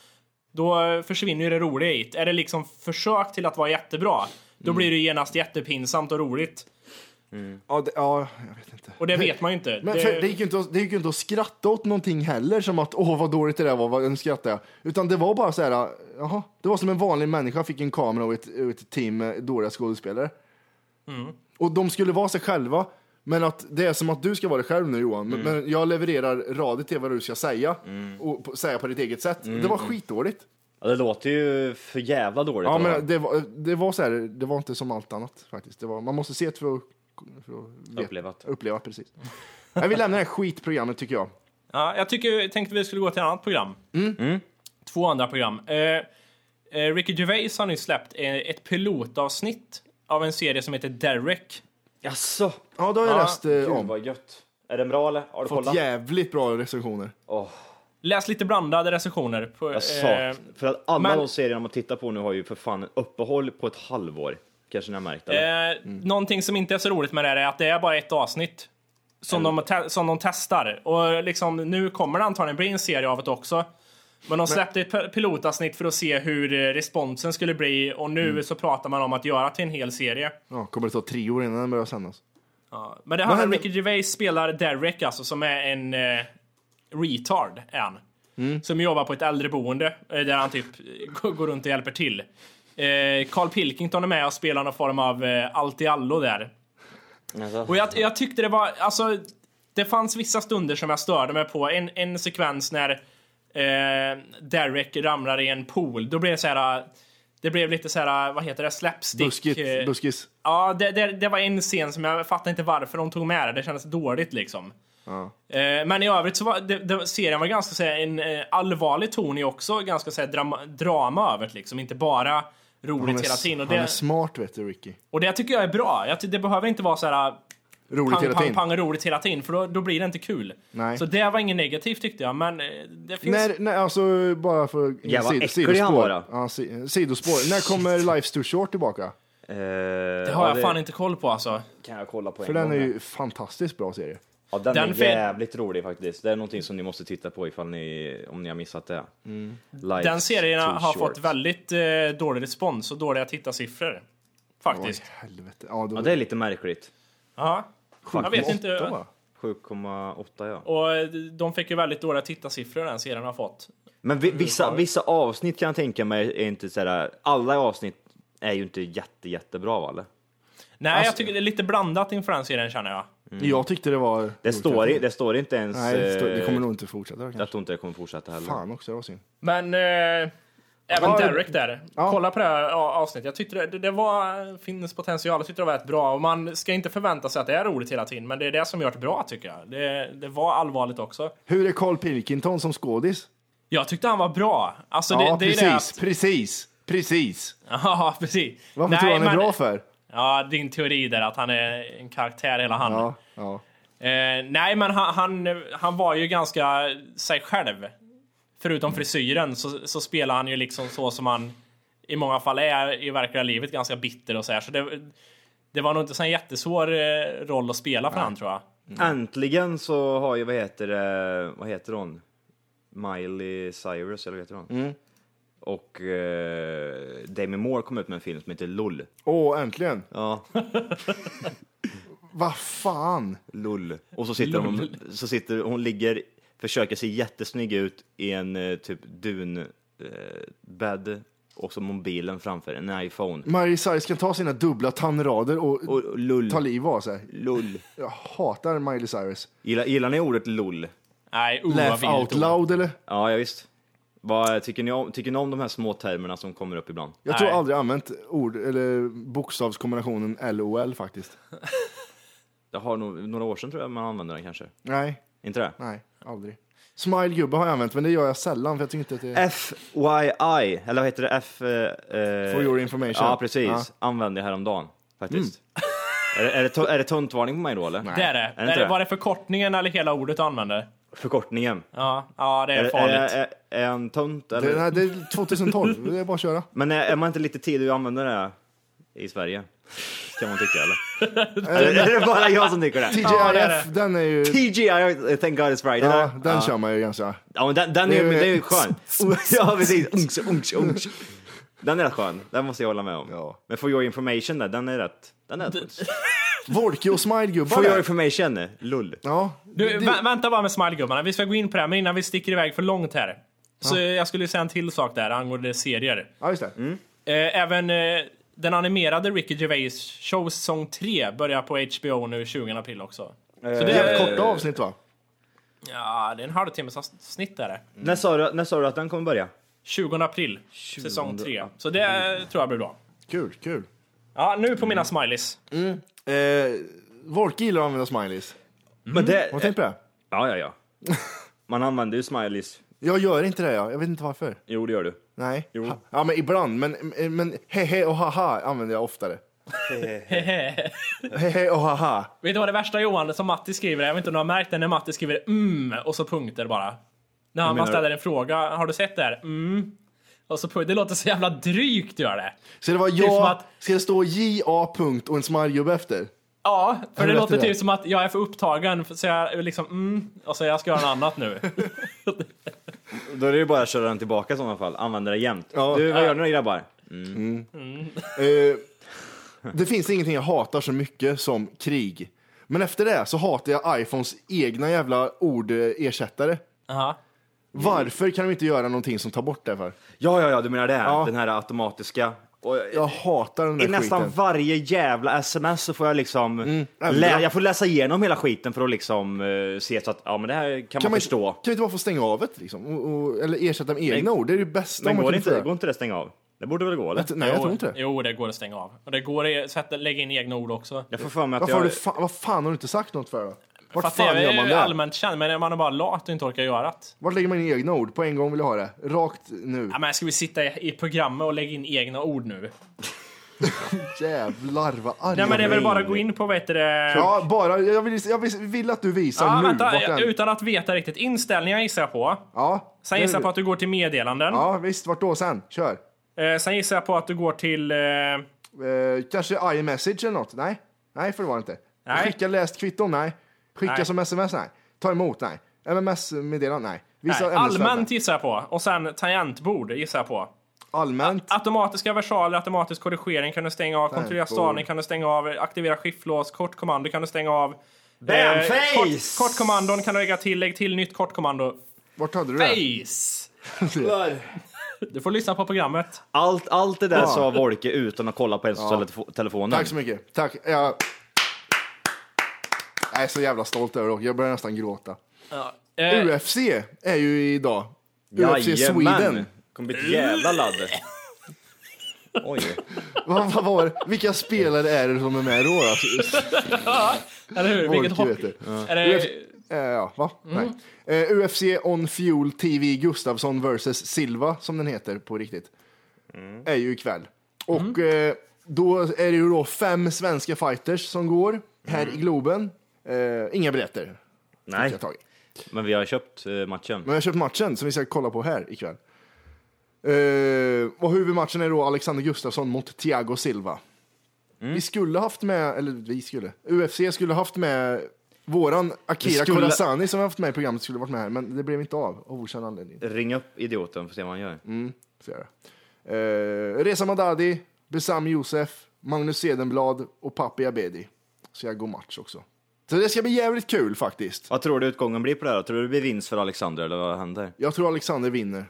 då försvinner ju det roliga i det. Är det liksom försök till att vara jättebra, då blir det genast jättepinsamt och roligt. Ja, det, ja, jag vet inte. Och det vet man ju inte. Men det, för, det, gick ju inte, att- det gick ju inte att skratta åt någonting heller, som att åh vad dåligt det där var, vad nu skrattar jag. Utan det var bara så här, jaha, det var som en vanlig människa fick en kamera och ett, och ett team med dåliga skådespelare. Och de skulle vara sig själva, men att det är som att du ska vara dig själv nu Johan, men, men jag levererar rader till vad du ska säga och på, säga på ditt eget sätt. Det var skitdåligt. Ja, det låter ju för jävla dåligt. Ja, men det var, det var så här, det var inte som allt annat faktiskt. Det var, man måste se det för att, för att veta- Uppleva det. uppleva precis. Jag vill lämna det här skitprogrammet tycker jag. Ja, jag tycker, jag tänkte vi skulle gå till ett annat program. Mm. Två andra program. Eh, eh, Ricky Gervais har nu släppt eh, ett pilotavsnitt av en serie som heter Derek. Jaså? Ja, då har jag Ja, läst eh, Gud om. vad gött. Är den bra eller? Har du Fått kollat? jävligt bra recensioner. Åh, Läs lite blandade recensioner. På, jag eh, sak. För att alla men- de serierna man tittar på nu har ju för fan uppehåll på ett halvår. Kanske ni har märkt eller? Eh, Någonting som inte är så roligt med det här är att det är bara ett avsnitt som, de, te- som de testar. Och liksom, nu kommer det antagligen bli en serie av det också. Men de släppte ett pilotavsnitt för att se hur eh, responsen skulle bli och nu så pratar man om att göra till en hel serie. Ja, kommer det ta tre år innan den börjar sändas? Ja, Men det handlar om Ricky Gervais spelar Derek alltså som är en eh, retard är han. Som jobbar på ett äldreboende eh, där han typ går runt och hjälper till. Eh, Carl Pilkington är med och spelar någon form av eh, allt i allo där. Alltså, Och jag, jag tyckte det var, alltså, det fanns vissa stunder som jag störde mig på. En, en sekvens när eh, Derek ramlar i en pool. Då blev det så här, det blev lite så här, vad heter det, slapstick. Buskigt, eh, buskis. Ja, det, det, det var en scen som jag fattar inte varför de tog med det. Det kändes dåligt liksom. Eh, men i övrigt så var det, det, serien var ganska så här, en eh, allvarlig ton i också, ganska så här, drama, drama över liksom. Inte bara Roligt hela är, tiden. Och han är det, smart vet du Ricky. och det tycker jag är bra. Jag, det behöver inte vara så här Roligt pang, hela pang, tiden. pang roligt hela tiden, för då, då blir det inte kul. Nej. Så det var inget negativt tyckte jag, men eh, det finns... När, när, alltså bara för Jävla sid- äcklig han var då. Ja, si, sidospår. När kommer Life's Too Short tillbaka? eh, det har jag fan inte koll på alltså. kan jag kolla på För en den gång. är ju fantastiskt bra serie. Ja, den, Den är fin- jävligt rolig faktiskt. Det är någonting som ni måste titta på ifall ni, om ni har missat det. Life's Den serien har Short. fått väldigt eh, dålig respons och dåliga tittarsiffror. Oj, Faktiskt. helvete. Ja, då, Ja, det är lite märkligt. Ja. Jag vet inte. Åtta, va? 7,8 ja. Och eh, de fick ju väldigt dåliga tittarsiffror den serien har fått. Men vi, vissa, vissa avsnitt kan jag tänka mig är inte sådär, alla avsnitt är ju inte jätte, jättebra va, eller? Nej, Alltså- jag tycker det är lite blandat inför den serien känner jag. Jag tyckte det var... Det står, i, det står inte ens... Nej, det, står, det eh, kommer nog inte fortsätta Jag kanske. tror inte det kommer fortsätta heller. Fan också, det var synd. Men eh, även Ja, Derek där. ja. Kolla på det här avsnittet. Jag tyckte det, det, det var, finns potential. Jag tyckte det var rätt bra. Och man ska inte förvänta sig att det är roligt hela tiden. Men det är det som gör det bra tycker jag. Det, det var allvarligt också. Hur är Carl Pilkington som skådis? Jag tyckte han var bra. Alltså Ja, det, det precis, är det att, precis, precis. Ja, precis. Varför Nej, tror du han är men- bra för? Ja, din teori där att han är en karaktär hela han. Ja, ja. Eh, nej, men han, han, han var ju ganska sig själv. Förutom frisyren så, så spelar han ju liksom så som han i många fall är i verkliga livet, ganska bitter och så här. Så det, det var nog inte så en jättesvår eh, roll att spela för han tror jag. Äntligen så har ju, vad heter det, vad heter hon? Miley Cyrus, eller vad heter hon? Mm. Och eh, Demi Moore kom ut med en film som heter Lull. Åh, äntligen. Ja, Vad fan? Lull. Och så sitter hon, så sitter hon ligger, försöker se jättesnygg ut i en eh, typ dun eh, bädd och så mobilen framför, en iPhone. Miley Cyrus kan ta sina dubbla tandраder och, Och, och lull. ta liv av sig. Lull. Jag hatar Miley Cyrus. Gillar, gillar ni ordet lull? Nej, vad Laugh out ord. loud eller? Ja, ja visst. Vad tycker ni, om, tycker ni om de här små termerna som kommer upp ibland? Jag tror Nej. aldrig använt ord, eller bokstavskombinationen LOL faktiskt. Det har nog några år sedan tror jag man använde den kanske. Nej, Inte det? nej, aldrig. Smile-gubbe har jag använt, men det gör jag sällan för jag tycker inte att det är... FYI, eller vad heter det? F... eh, eh, For your information. Ja, precis. Ja. Använde jag häromdagen faktiskt. är, det, är, det, är det tuntvarning på mig då eller? Det är det. Är det Är inte det det? var det förkortningen eller hela ordet du använder? Förkortningen. Ja, ja det är Är, farligt. är, är, är en tunt eller? Det, nej, det är 2012, det är bara att köra. Men är, är man inte lite tidig att använda det i Sverige? Kan man tycka eller? eller är det bara jag som tycker det? TGIF, Ja, det är det. den är ju... TGI, thank God it's Friday. Ja, den kör man ju ganska... Ja, men den, den är, Det är- det är ju skön. ja, precis. Unks, unks, unks. Den är rätt skön. Den måste jag hålla med om. Ja. Men for your information, där, den är rätt. Den är rätt. Volke och Smile-gubbar For your där. information, lull. Ja, Du, det- vä- vänta bara med smilegubbarna. Vi ska gå in på det här, men innan vi sticker iväg för långt här. Så jag skulle säga en till sak där angående serier. ja, just det. Eh, även eh, den animerade Ricky Gervais show säsong 3 börjar på HBO nu 20 april också. Så det Jävligt är, korta avsnitt va? ja, det är en halvtimmes snitt där. När, sa du, när sa du att den kommer börja? 20 april, säsong 3. Så det tror jag blir bra. Kul, kul. Ja, nu på mina smileys. Eh, Volke gillar att använda smileys. Men det... Har du tänkt på det? Ja, ja, ja. Man använder ju smileys. Jag gör inte det, ja. jag vet inte varför. Jo, det gör du. Nej. Jo. Ha- Ja, men ibland. Men, men hehe och haha använder jag oftare. Hehe och haha. Vet du vad det värsta Johan, som Matti skriver? Jag vet inte om du har märkt det när Matti skriver mm och så punkter bara. När han bara menar du? ställer en fråga. Har du sett det här? Mm. Och så. Det låter så jävla drygt gör det. Ska det vara Typ ja, att- ska det stå J-A punkt och en smilegubbe efter? Ja, för det låter det? typ som att jag är för upptagen så jag liksom mm, och så jag ska göra något annat nu. Då är det ju bara att köra den tillbaka i sådana fall. Använda det jämt. Ja. Du, vad gör ni då grabbar? Eh, det finns ingenting jag hatar så mycket som krig. Men efter det så hatar jag iPhones egna jävla ordersättare. Aha. Varför kan de inte göra någonting som tar bort det för? Ja, ja, ja, du menar det? Ja. Den här automatiska. Och, Jag hatar den I där nästan skiten. varje jävla sms så får jag liksom... ändra. lä- jag får läsa igenom hela skiten för att liksom eh, se så att ja, men det här kan, Kan man man, förstå. kan vi inte bara få stänga av det liksom? Och, och, eller ersätta med egna ord? Det är det bästa Men man går kan inte, få. går inte det att stänga av? Det borde väl gå eller? Nej, jag jo, tror inte det. Jo, det går att stänga av. Och det går att lägga in egna ord också. Jag får för mig att Varför har jag... du fa- vad fan har du inte sagt något för då? Vart Fast fan det gör man är det? allmänt känt, men man är bara lat och inte orkar göra det. Vart lägger man in egna ord? På en gång vill jag ha det. Rakt nu. Ja, men ska vi sitta i, i programmet och lägga in egna ord nu? Jävlar vad arg Nej, men det är väl bara att gå in på, vad heter det? Ja, bara. Jag vill, jag vill, vill att du visar Ja, nu. vänta, vart den- utan att veta riktigt. Inställningar gissar jag på. Ja. Sen gissar jag på att du går till meddelanden. Ja, visst. Vart då sen? Kör. Eh, sen gissar jag på att du går till... Eh, Eh, kanske iMessage eller något? Nej. Nej, för det var det inte. Nej. Skicka läst kvitton? Nej. Skicka Nej. som sms? Nej. Ta emot? Nej. MMS-meddelande? Nej. Vissa nej, allmänt gissar jag på. Och sen tangentbord gissar jag på. Allmänt? Automatiska versaler, automatisk korrigering kan du stänga av. Kontrollera stavning kan du stänga av. Aktivera skiftlås, kortkommando kan du stänga av. Eh, Bam, face! Kort, kortkommandon kan du lägga till. Lägg till nytt kortkommando. Vart hade du det? Face! Du får lyssna på programmet. Allt, allt det där Ja. sa Volke utan att kolla på ens telefo- telefonen. Tack så mycket. Tack. Jag... jag är så jävla stolt över det och jag börjar nästan gråta. Eh, UFC är ju idag. UFC Jajamän. Sweden. kommer bli ett jävla ladd. Oj. Vad, vad var det? Vilka spelare är det som är med då? då? eller hur? Vilket hopp. vet du. Är det, Eh, ja, va? Mm. Nej. Eh, UFC On Fuel TV Gustafsson vs Silva, som den heter på riktigt, är ju ikväll. Och Mm. eh, då är det ju då fem svenska fighters som går här Mm. i Globen. Eh, inga biljetter. Nej, Jag tagit. men vi har köpt eh, matchen. Men jag har köpt matchen som vi ska kolla på här ikväll. Eh, och huvudmatchen är då Alexander Gustafsson mot Thiago Silva. Mm. Vi skulle haft med, eller vi skulle, UFC skulle haft med våran Akira skulle- Kurasani som vi haft med i programmet skulle varit med här, men det blev inte av av okänd anledning. Ring upp idioten för se vad han gör. Så är det. Eh, Reza Madadi, Besam Josef, Magnus Cedenblad och Papi Abedi. Så jag går match också. Så det ska bli jävligt kul faktiskt. Vad tror du utgången blir på det här? Tror du det blir vinst för Alexander eller vad händer? Jag tror Alexander vinner.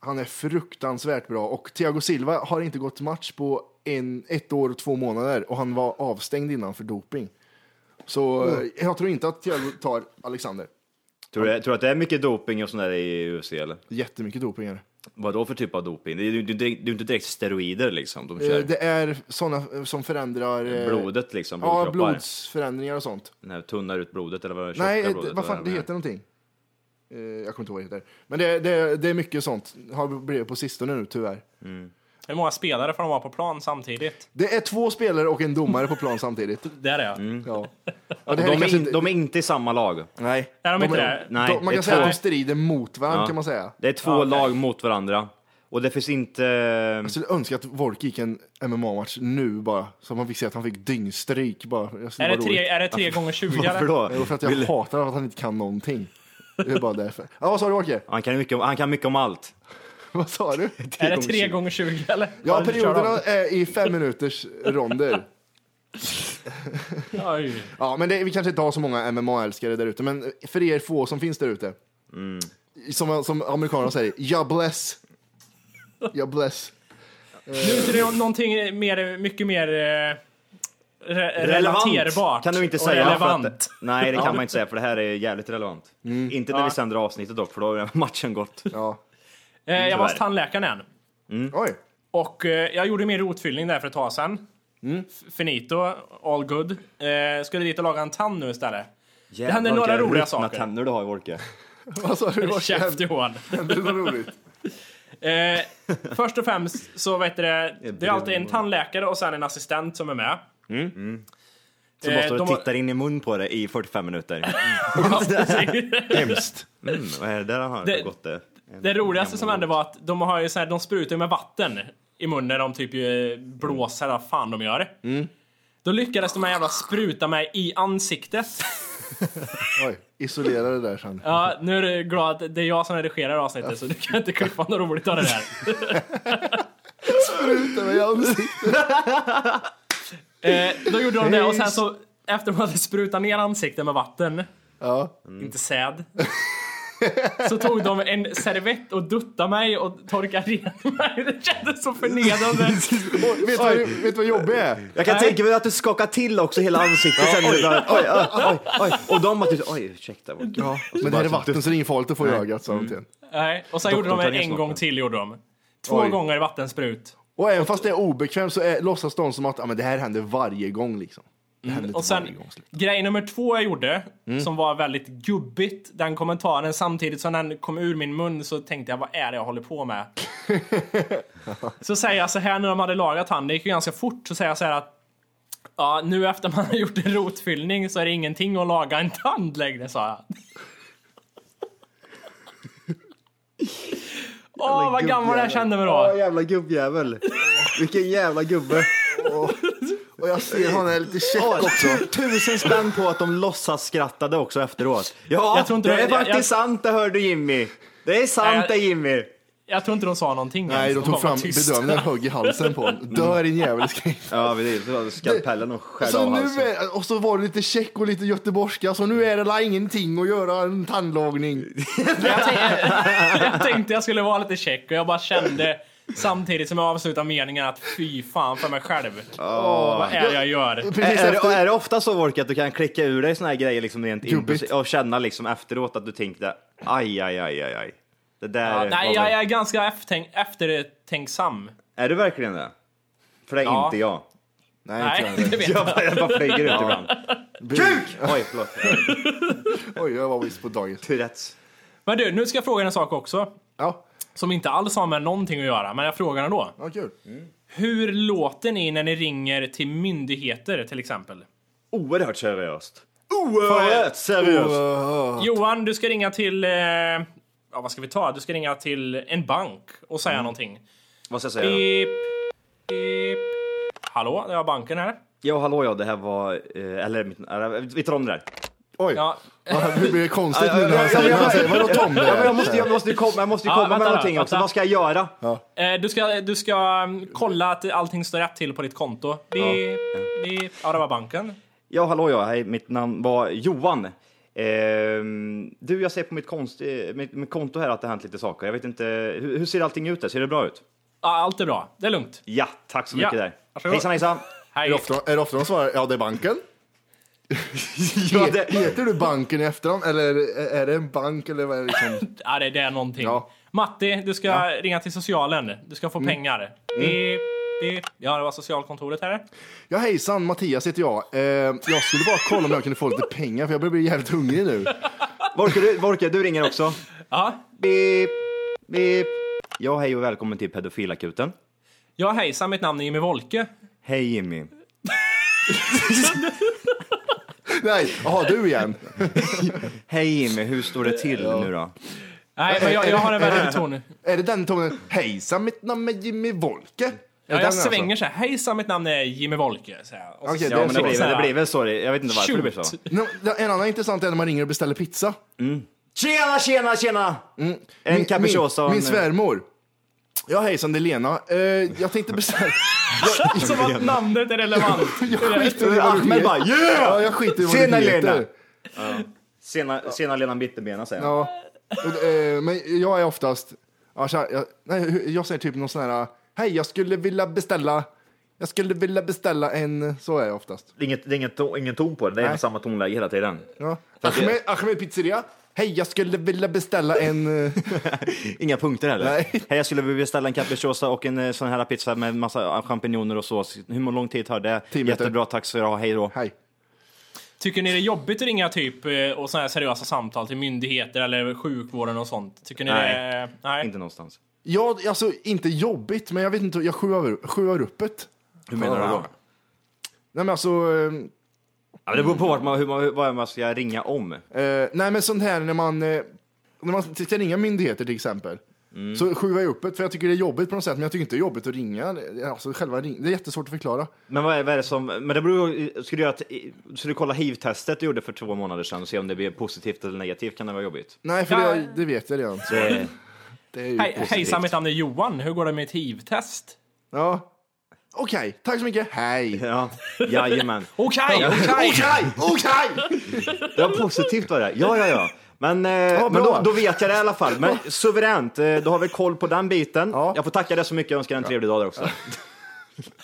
Han är fruktansvärt bra och Thiago Silva har inte gått match på en, ett år och två månader och han var avstängd innan för doping. Så eh, jag tror inte att Thiago tar Alexander. Tror du, tror du att det är mycket doping och sånt där i UFC eller? Jättemycket doping är det. Vad då för typ av doping? Det är ju det är ju inte det direkt steroider liksom de kör. Eh, Det är sådana som förändrar... eh, Blodet liksom, Ja, blodkroppar. blodsförändringar och sånt. Den här tunnar ut blodet eller vad? tjockar Nej, blodet, det, vad fan, det heter någonting. Eh, Jag kommer inte ihåg vad det heter. Men det, det, det är mycket sånt. Har blivit på sistone nu tyvärr. Hur många spelare får de vara på plan samtidigt? Det är två spelare och en domare på plan samtidigt. Där är jag. Ja. Ja, Och det här de, är kanske in, de är inte i samma lag. Nej. Är de inte det? Nej, de, man det är kan säga två- att de strider mot varandra Ja. kan man säga. Det är två Ja, okej. lag mot varandra. Och det finns inte... Jag skulle önska att Volk gick en MMA-match nu bara. Så man fick se att han fick dyngstryk bara. Jag skulle Är det, tre, roligt. är det tre gånger 20 Varför eller? då? Jo, för att jag Vill- hatar att han inte kan någonting. Det är bara därför. Ja, vad sa du Åke? Han kan mycket, om- han kan mycket om allt. Vad sa du? Är det tre gånger 20 eller? Ja, perioderna är i fem minuters ronder. Oj. Ja, men det, vi kanske inte har så många MMA-älskare där ute, men för er få som finns där ute. Som, som amerikanerna säger, ja bless. Ja bless. Nu är det någonting mer, mycket mer eh, re relaterbart. kan du inte säga. Relevant. Att, nej, det kan man inte säga för det här är jävligt relevant. Inte när Ja. vi sänder avsnittet dock, för då har matchen gått. Ja. Eh, jag var hos tandläkaren än. Oj. Och eh, jag gjorde min rotfyllning där för ett tag sedan. F- Finito, all good. Eh, skulle dit och laga en tand nu istället. Jävlar, hände några roliga saker. tänder du har, Wolke. Vad sa du? Käft? Johan. Hände det något roligt? Eh, först och främst så vet du det, det är alltid en tandläkare och sen en assistent som är med. Så Eh, måste du de- titta in i mun på det i 45 minuter. Hemskt. Mm, vad är det där han har Det- gått det? Det roligaste som hände var att de har ju så här, de sprutar med vatten i munnen när de typ blåser vad fan de gör. Då lyckades de här jävla spruta mig i ansiktet. Oj, isolera det där sen. Ja, nu är du glad att det är jag som redigerar avsnittet så du kan inte klippa något roligt av det där. Spruta mig i ansiktet. Eh, då gjorde de det och sen så efter de hade sprutat ner ansiktet med vatten, Ja. inte säd. Så tog de en servett och duttade mig och torkade rent mig. Det kändes så förnedrande. Och, vet, vad, vet du vad jobbigt är? Jag kan Nej. tänka mig att du skakar till också hela ansiktet sen. Oj, oj, oj, oj, oj. Och de bara typ, oj, ursäkta. Ja, men det här är vatten så det är inget farligt att få i ögat, sa de till en. Nej, och sen gjorde de en, en gång till gjorde de. Två Oj. gånger vattensprut. Och även fast det är obekvämt så är, låtsas de som att ja, men det här händer varje gång. Liksom. Inte Och sen grej nummer två jag gjorde, som var väldigt gubbigt, den kommentaren samtidigt som den kom ur min mun så tänkte jag vad är det jag håller på med? så säger jag så här när de hade lagat tanden, det gick ju ganska fort, så säger jag så här att Ja, nu efter man har gjort en rotfyllning så är det ingenting att laga en tand längre, sa jag. Åh, vad gammal jag kände mig Åh, då. jävla gubbjävel. Vilken jävla gubbe. Och jag ser han är lite check också. Tusen spänn på att de låtsas skrattade också efteråt. Ja, Jag tror inte det de- är faktiskt jag- jag- sant det hörde Jimmy. Det är sant det Jimmy. Jag tror inte de sa någonting. Nej, ens. de tog fram tysta. bedövningen och högg i halsen på honom. Dör din jävel, Ja, precis. Skalpellen och skärde så av nu halsen. är, Och så var det lite check och lite göteborgska, så nu är det la ingenting att göra en tandlagning. Jag tänkte, jag tänkte jag skulle vara lite check och jag bara kände samtidigt som jag avslutade meningen att fy fan för mig själv. Åh, vad är det jag gör? Precis Är, efter, är det ofta så Wolke att du kan klicka ur dig såna här grejer liksom rent impulsivt och känna liksom efteråt att du tänkte aj, aj, aj, aj, aj. Det där Ja, nej, väl- jag är ganska eftertänk, eftertänksam. Är du verkligen det? För det är Ja. inte jag. nej, Nej, inte jag. det vet Jag jag. bara, jag bara flyger ut ibland. Kuk! Oj, förlåt. Oj, jag var visst på dagis. Tourettes. Men du, nu ska jag fråga en sak också. Ja, Som inte alls har med någonting att göra, men jag frågar ändå. ja kul. Hur låter ni när ni ringer till myndigheter till exempel? Oerhört seriöst. Oerhört seriöst. Uh, Johan, du ska ringa till... Eh, ja, vad ska vi ta? Du ska ringa till en bank och säga någonting. Vad ska jag säga? Pip, pip. Hallå, det var banken här. Ja, hallå ja, det här var... Eh, eller, mitt- eller, vi tar om det där. Oj, Ja, det blir konstigt nu när han säger, han säger vadå? Ja, jag måste, jag måste ju komma, jag måste Ja, komma vänta med någonting också. vänta. Vad ska jag göra? Eh, du ska, du ska mm, kolla att allting står rätt till på ditt konto. Beep, beep. Ja, det var banken. Ja, hallå ja, hej, mitt namn var Johan. Ehm, du, jag ser på mitt, konst, eh, mitt, mitt konto här att det har hänt lite saker. Jag vet inte, hur, hur ser allting ut där? Ser det bra ut? Ja, allt är bra. Det är lugnt. Ja, tack så Ja, mycket där. varsågod. Hejsan hejsan. Är Hej. det ofta, är det ofta de svarar ja det är banken? Ja, det, Heter du banken i efterhand eller är- det en bank eller vad är det liksom? Ja, det, det är någonting. Ja. Matti, du ska ringa till socialen. Du ska få pengar. Beep, beep. Ja, det var socialkontoret här. Ja hejsan, Mattias heter jag. Eh, jag skulle bara kolla om jag kunde få lite pengar för jag börjar bli jävligt hungrig nu. Volke, du, du ringer också. Ja, Beep, beep. Ja, hej och välkommen till pedofilakuten. ja hejsan, mitt namn är Jimmy Wolke. Hej Jimmy. Nej, jaha du igen. Hej Jimmy, hur står det till nu då? Nej, men jag, jag har en värre ton. Är det den tonen? Hejsan, mitt namn är Jimmy Wolke. Ja, jag alltså? svänger så här. Hejsan, mitt namn är Jimmy Wolke. säger jag. Och så Okej, Ja, det är men så. det blir, här- det blir väl så. Jag vet inte varför det blir så. Shoot. En annan intressant är när man ringer och beställer pizza. Tjena, tjena, tjena! En Min- capricciosa och Min, en... min svärmor. Ja hejsan, det är Lena. Eh, jag tänkte beställa... Som att namnet är relevant. jag skiter i vad du Ahmed heter. bara Ja, yeah! jag skiter i vad Tjena, du heter. Lena. Sena, sena Lena Bitterbena säger jag. Ja. Och, eh, men jag är oftast... Ja, så här, jag, nej, jag säger typ någon sån här... Hej, jag skulle vilja beställa... Jag skulle vilja beställa en... Så är jag oftast. Det är inget, det är inget, to- ingen ton på det, det är samma tonläge hela tiden. Ja. Ahmed, Ahmed pizzeria. Hej, jag skulle vilja beställa en... eh, Inga punkter heller. Nej. Hej, jag skulle vilja beställa en capricciosa och en eh, sån här pizza med massa champinjoner och sås. Hur lång tid tar det? Jättebra, tack så du Hej då. Hej. Tycker ni det är jobbigt att ringa typ eh, och såna här seriösa samtal till myndigheter eller sjukvården och sånt? Tycker ni Nej. det är... Nej. Inte någonstans. Ja, alltså inte jobbigt, men jag vet inte, jag sjuar, sjuar upp det. Hur menar du då? Nej men alltså, Ja, det beror på vart man, hur man, vad man ska ringa om. eh, nej men sånt här när man, eh, när man ska ringa myndigheter till exempel. Mm. Så sjuar jag upp det, för jag tycker det är jobbigt på något sätt, men jag tycker inte det är jobbigt att ringa. Alltså själva ring, det är jättesvårt att förklara. Men vad är, vad är det som, men det beror ska du göra ett, ska du kolla hiv-testet du gjorde för två månader sedan och se om det blir positivt eller negativt kan det vara jobbigt. Nej, för Ja. det, det vet jag redan. Så Det, det är ju Hej, positivt. hejsan, mitt namn är Johan. Hur går det med ett hiv-test? Ja. Okej, tack så mycket. Hej. ja, jajamän. Okej, okej! Okej, okej! Det var positivt var det. Ja, ja, ja. Men, eh, men bra. då, då vet jag det i alla fall. Men suveränt, eh, då har vi koll på den biten. Ja. Jag får tacka dig så mycket och önska dig en trevlig dag där också.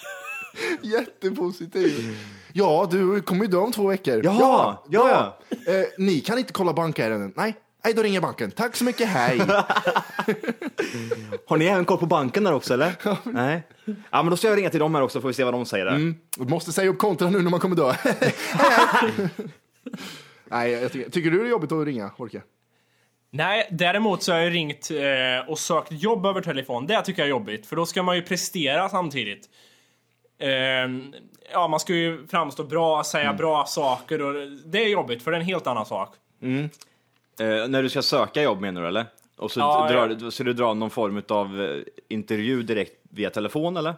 Jättepositiv. Ja, du kommer ju dö om två veckor. Jaha, ja, ja. Eh, ni kan inte kolla bankärenden. Nej, nej, då ringer banken. Tack så mycket, hej. Har ni även koll på banken där också eller? Nej. Ja, men då ska jag ringa till dem här också får vi se vad de säger där. Du måste säga upp kontra nu när man kommer dö. nej, jag tycker, tycker du det är jobbigt att ringa, Orke? Nej, däremot så har jag ringt eh, och sökt jobb över telefon. Det tycker jag är jobbigt, för då ska man ju prestera samtidigt. Ehm, ja, man ska ju framstå bra, säga bra saker och det är jobbigt, för det är en helt annan sak. Eh, när du ska söka jobb menar du eller? Och så Ja, drar, ska du dra någon form av eh, intervju direkt via telefon eller?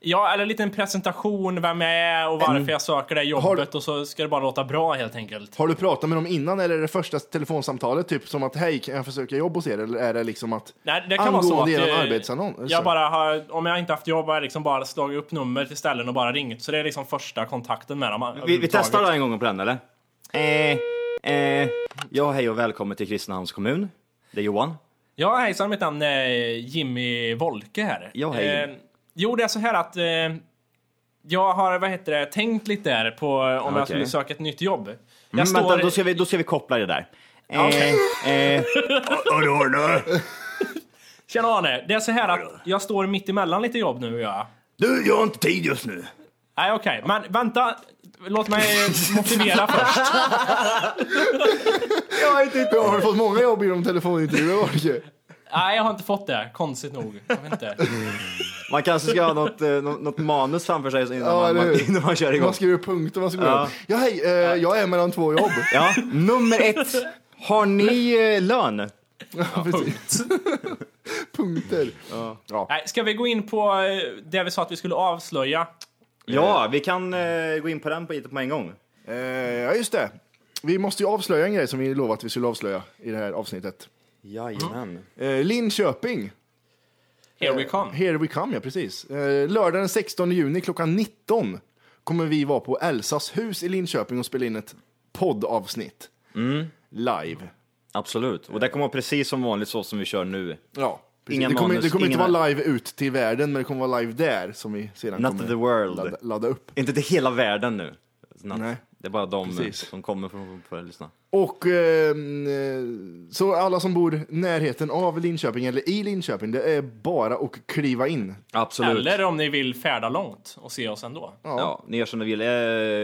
Ja, eller en liten presentation, vem jag är och varför jag söker det jobbet och så ska det bara låta bra helt enkelt. Har du pratat med dem innan eller är det första telefonsamtalet typ som att hej, kan jag försöka jobb hos er? Eller är det liksom att Nej, det kan vara så att er eh, arbetsannons? jag bara har, om jag inte haft jobb har jag liksom bara slagit upp nummer till ställen och bara ringt. Så det är liksom första kontakten med dem. Vi, vi testar då en gång på den eller? Eh, eh, ja, hej och välkommen till Kristinehamns kommun. Det är Johan. Ja, hejsan, mitt namn är Jimmy Wolke här. Ja, hej. Eh, jo, det är så här att eh, jag har, vad heter det, tänkt lite där på om jag Okej. skulle söka ett nytt jobb. Jag Mm, står... Vänta, då ska, vi, då ska vi koppla det där. Eh, Okej. eh, Tjena Arne, det är så här att jag står mitt emellan lite jobb nu jag. du, jag har inte tid just nu. Nej, okej, men vänta. Låt mig motivera först. Ja, har du fått många jobb genom telefonintervjuer, Orke? Nej, jag har inte fått det. Konstigt nog. Jag vet inte. Man kanske ska ha något, eh, något, något manus framför sig innan, Ja, man, eller man, hur? innan man kör igång. Man skriver punkter, man skriver Ja. ja. ja, hej, eh, jag är mellan två jobb. Ja, nummer ett. Har ni eh, lön? Precis. Punkter. Ja. Nej, ska vi gå in på eh, det vi sa att vi skulle avslöja? Ja, vi kan eh, gå in på den på, på en gång. Eh, ja, just det. Vi måste ju avslöja en grej som vi lovade att vi skulle avslöja i det här avsnittet. Jajamän. Eh, Linköping, Here we come. here we come, ja precis. Eh, lördag den 16 juni klockan 19 kommer vi vara på Elsas hus i Linköping och spela in ett poddavsnitt. Live. Absolut. Och det kommer vara precis som vanligt så som vi kör nu. Ja. Precis. Inga det kommer, manus, det kommer inte inga- vara live ut till världen, men det kommer vara live där som vi sedan Not kommer the world. Ladda, ladda upp. Inte till hela världen nu. Not, Nej. Det är bara de Precis. som kommer från för att lyssna. Och ehm, eh, så alla som bor närheten av Linköping eller i Linköping, det är bara att kliva in. Absolut. Eller om ni vill färda långt och se oss ändå. Ja. ni gör som ni vill. Eh,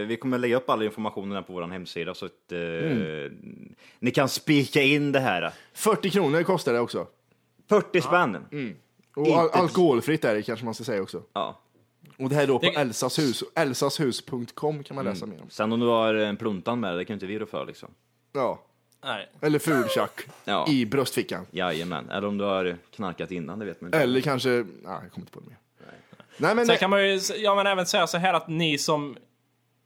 vi kommer lägga upp all informationen här på vår hemsida så att eh, Mm. ni kan spika in det här. 40 kronor kostar det också. 40 spänn. Och al- Inte- alkoholfritt är det kanske man ska säga också. Ja. Och det här är då på Det- Elsas hus. Elsashus.com kan man läsa mer om. Sen om du har en pluntan med det kan inte vi rå för liksom. Ja. Nej. Eller fultjack Ja. i bröstfickan. Jajamän. Eller om du har knarkat innan, det vet man inte. Eller kanske, nej jag kommer inte på det mer. Nej men, Sen kan man ju ja, men även säga så här att ni som,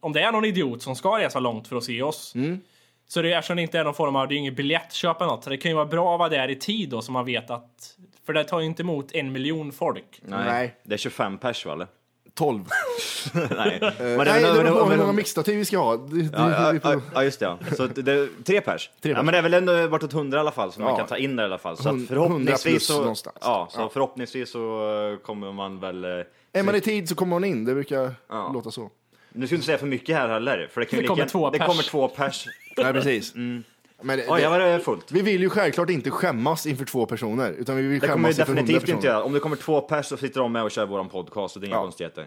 om det är någon idiot som ska resa långt för att se oss, Mm. Så det är eftersom det inte är någon form av, det är inget biljettköp eller något, så det kan ju vara bra att vara där i tid då så man vet att, för det tar ju inte emot en miljon folk. Nej. Nej. Det är 25 pers va? eller? 12. Nej. Men nej, det beror på hur många mixtativ vi ska ha. Ja, ja, ja, ja, just det. Ja. Så det det tre pers. Tre Ja, pers. men det är väl ändå bortåt hundra i alla fall som man Ja. kan ta in där i alla fall. Så förhoppningsvis 100 så, någonstans. ja, så Ja. förhoppningsvis så eh, kommer man väl... eh, är man i tid så kommer man in, det brukar Ja. låta så. Nu ska jag inte säga för mycket här heller, för det, kan Det lika- kommer två det pers. kommer två pers. Nej precis. Men det, Oj, jag det, var det fullt. vi vill ju självklart inte skämmas inför två personer, utan vi vill Det kommer vi definitivt inte göra. Om det kommer två pers så sitter de med och kör våran podcast och det är inga Ja. konstigheter.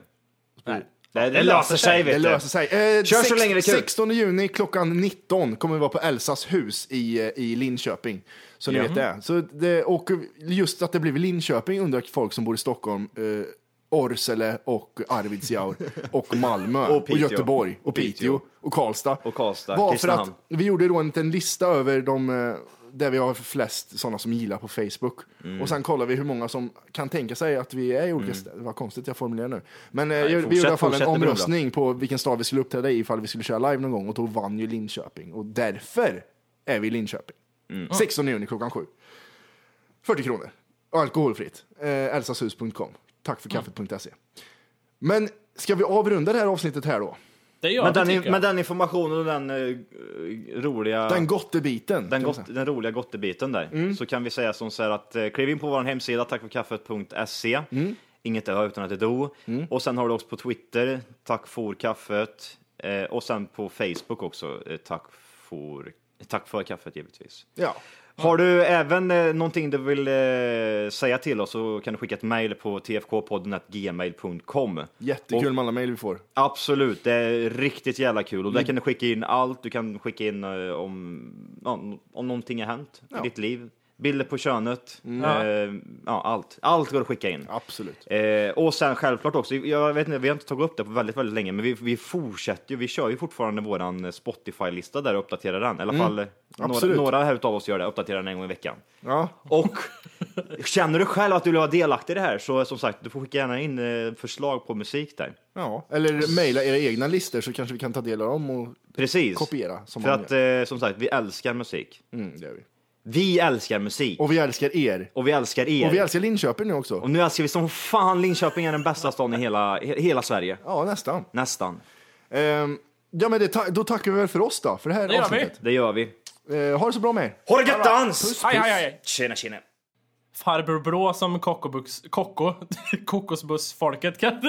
Nej. Det, det löser sig vet Det du. löser sig. Eh, Kör så länge det är kul. 16 juni klockan 19 kommer vi vara på Elsas hus i, eh, i Linköping. Så ni Ja. vet det. Så det. Och just att det blev Linköping undrar folk som bor i Stockholm, eh, Orsele och Arvidsjaur och Malmö Och och. Göteborg och Piteå. Och Karlstad. Och Karlstad, Var för Kristinehamn. att vi gjorde då en liten lista över de eh, där vi har flest sådana som gillar på Facebook. Mm. Och sen kollar vi hur många som kan tänka sig att vi är i olika städer. Vad konstigt jag formulerar nu. Men eh, Nej, vi gjorde i fortsätt, alla fall en fortsätt, omröstning på vilken stad vi skulle uppträda i ifall vi skulle köra live någon gång och då vann ju Linköping. Och därför är vi i Linköping. Mm. 16 juni klockan 7. 40 kronor. Och alkoholfritt. Eh, Elsashus.com. Tack för kaffet.se. Men ska vi avrunda det här avsnittet här då? Det gör Men det den, men den informationen och den eh, roliga... Den gottebiten. den, gott, den roliga gottebiten där. Mm. Så kan vi säga som så här att eh, kliv in på vår hemsida tackforkaffet.se. Mm. Inget ö utan ett do. Och sen har du också på Twitter, tack för kaffet. Eh, och sen på Facebook också, eh, tack för, tack för kaffet givetvis. Ja. Har du även eh, någonting du vill eh, säga till oss så kan du skicka ett mejl på tfkpodden.gmail.com. Jättekul med alla mejl vi får. Absolut, det är riktigt jävla kul. Mm. Och där kan du skicka in allt. Du kan skicka in eh, om, ja, om någonting har hänt i ditt liv. Bilder på könet. Mm. Eh, ja, allt. Allt går att skicka in. Absolut. Eh, och sen självklart också, jag vet inte, vi har inte tagit upp det på väldigt, väldigt länge, men vi, vi fortsätter ju, vi kör ju fortfarande våran Spotify-lista där och uppdaterar den. I alla fall eh, några, Mm. Absolut. några här utav oss gör det, uppdaterar den en gång i veckan. Ja. Och känner du själv att du vill vara delaktig i det här så som sagt, du får skicka gärna in eh, förslag på musik där. ja. Eller mejla era egna listor så kanske vi kan ta del av dem och Precis. kopiera. Som För man att gör. eh, som sagt, vi älskar musik. Mm, det gör vi. Vi älskar musik. Och, Och vi älskar er. vi älskar er. Och vi älskar Linköping nu också. Och nu älskar vi som fan Linköping är den bästa staden i hela, he- hela Sverige. Ja, nästan. Nästan. Ehm, ja, men det ta- då tackar vi väl för oss då, för det här Det gör avsnittet. Det gör vi. Eh, ha det så bra med er. Ha det gött dans! Aj, aj, aj. Tjena tjena! Farbror Blå som kokobux, koko, kokosbussfolket kan...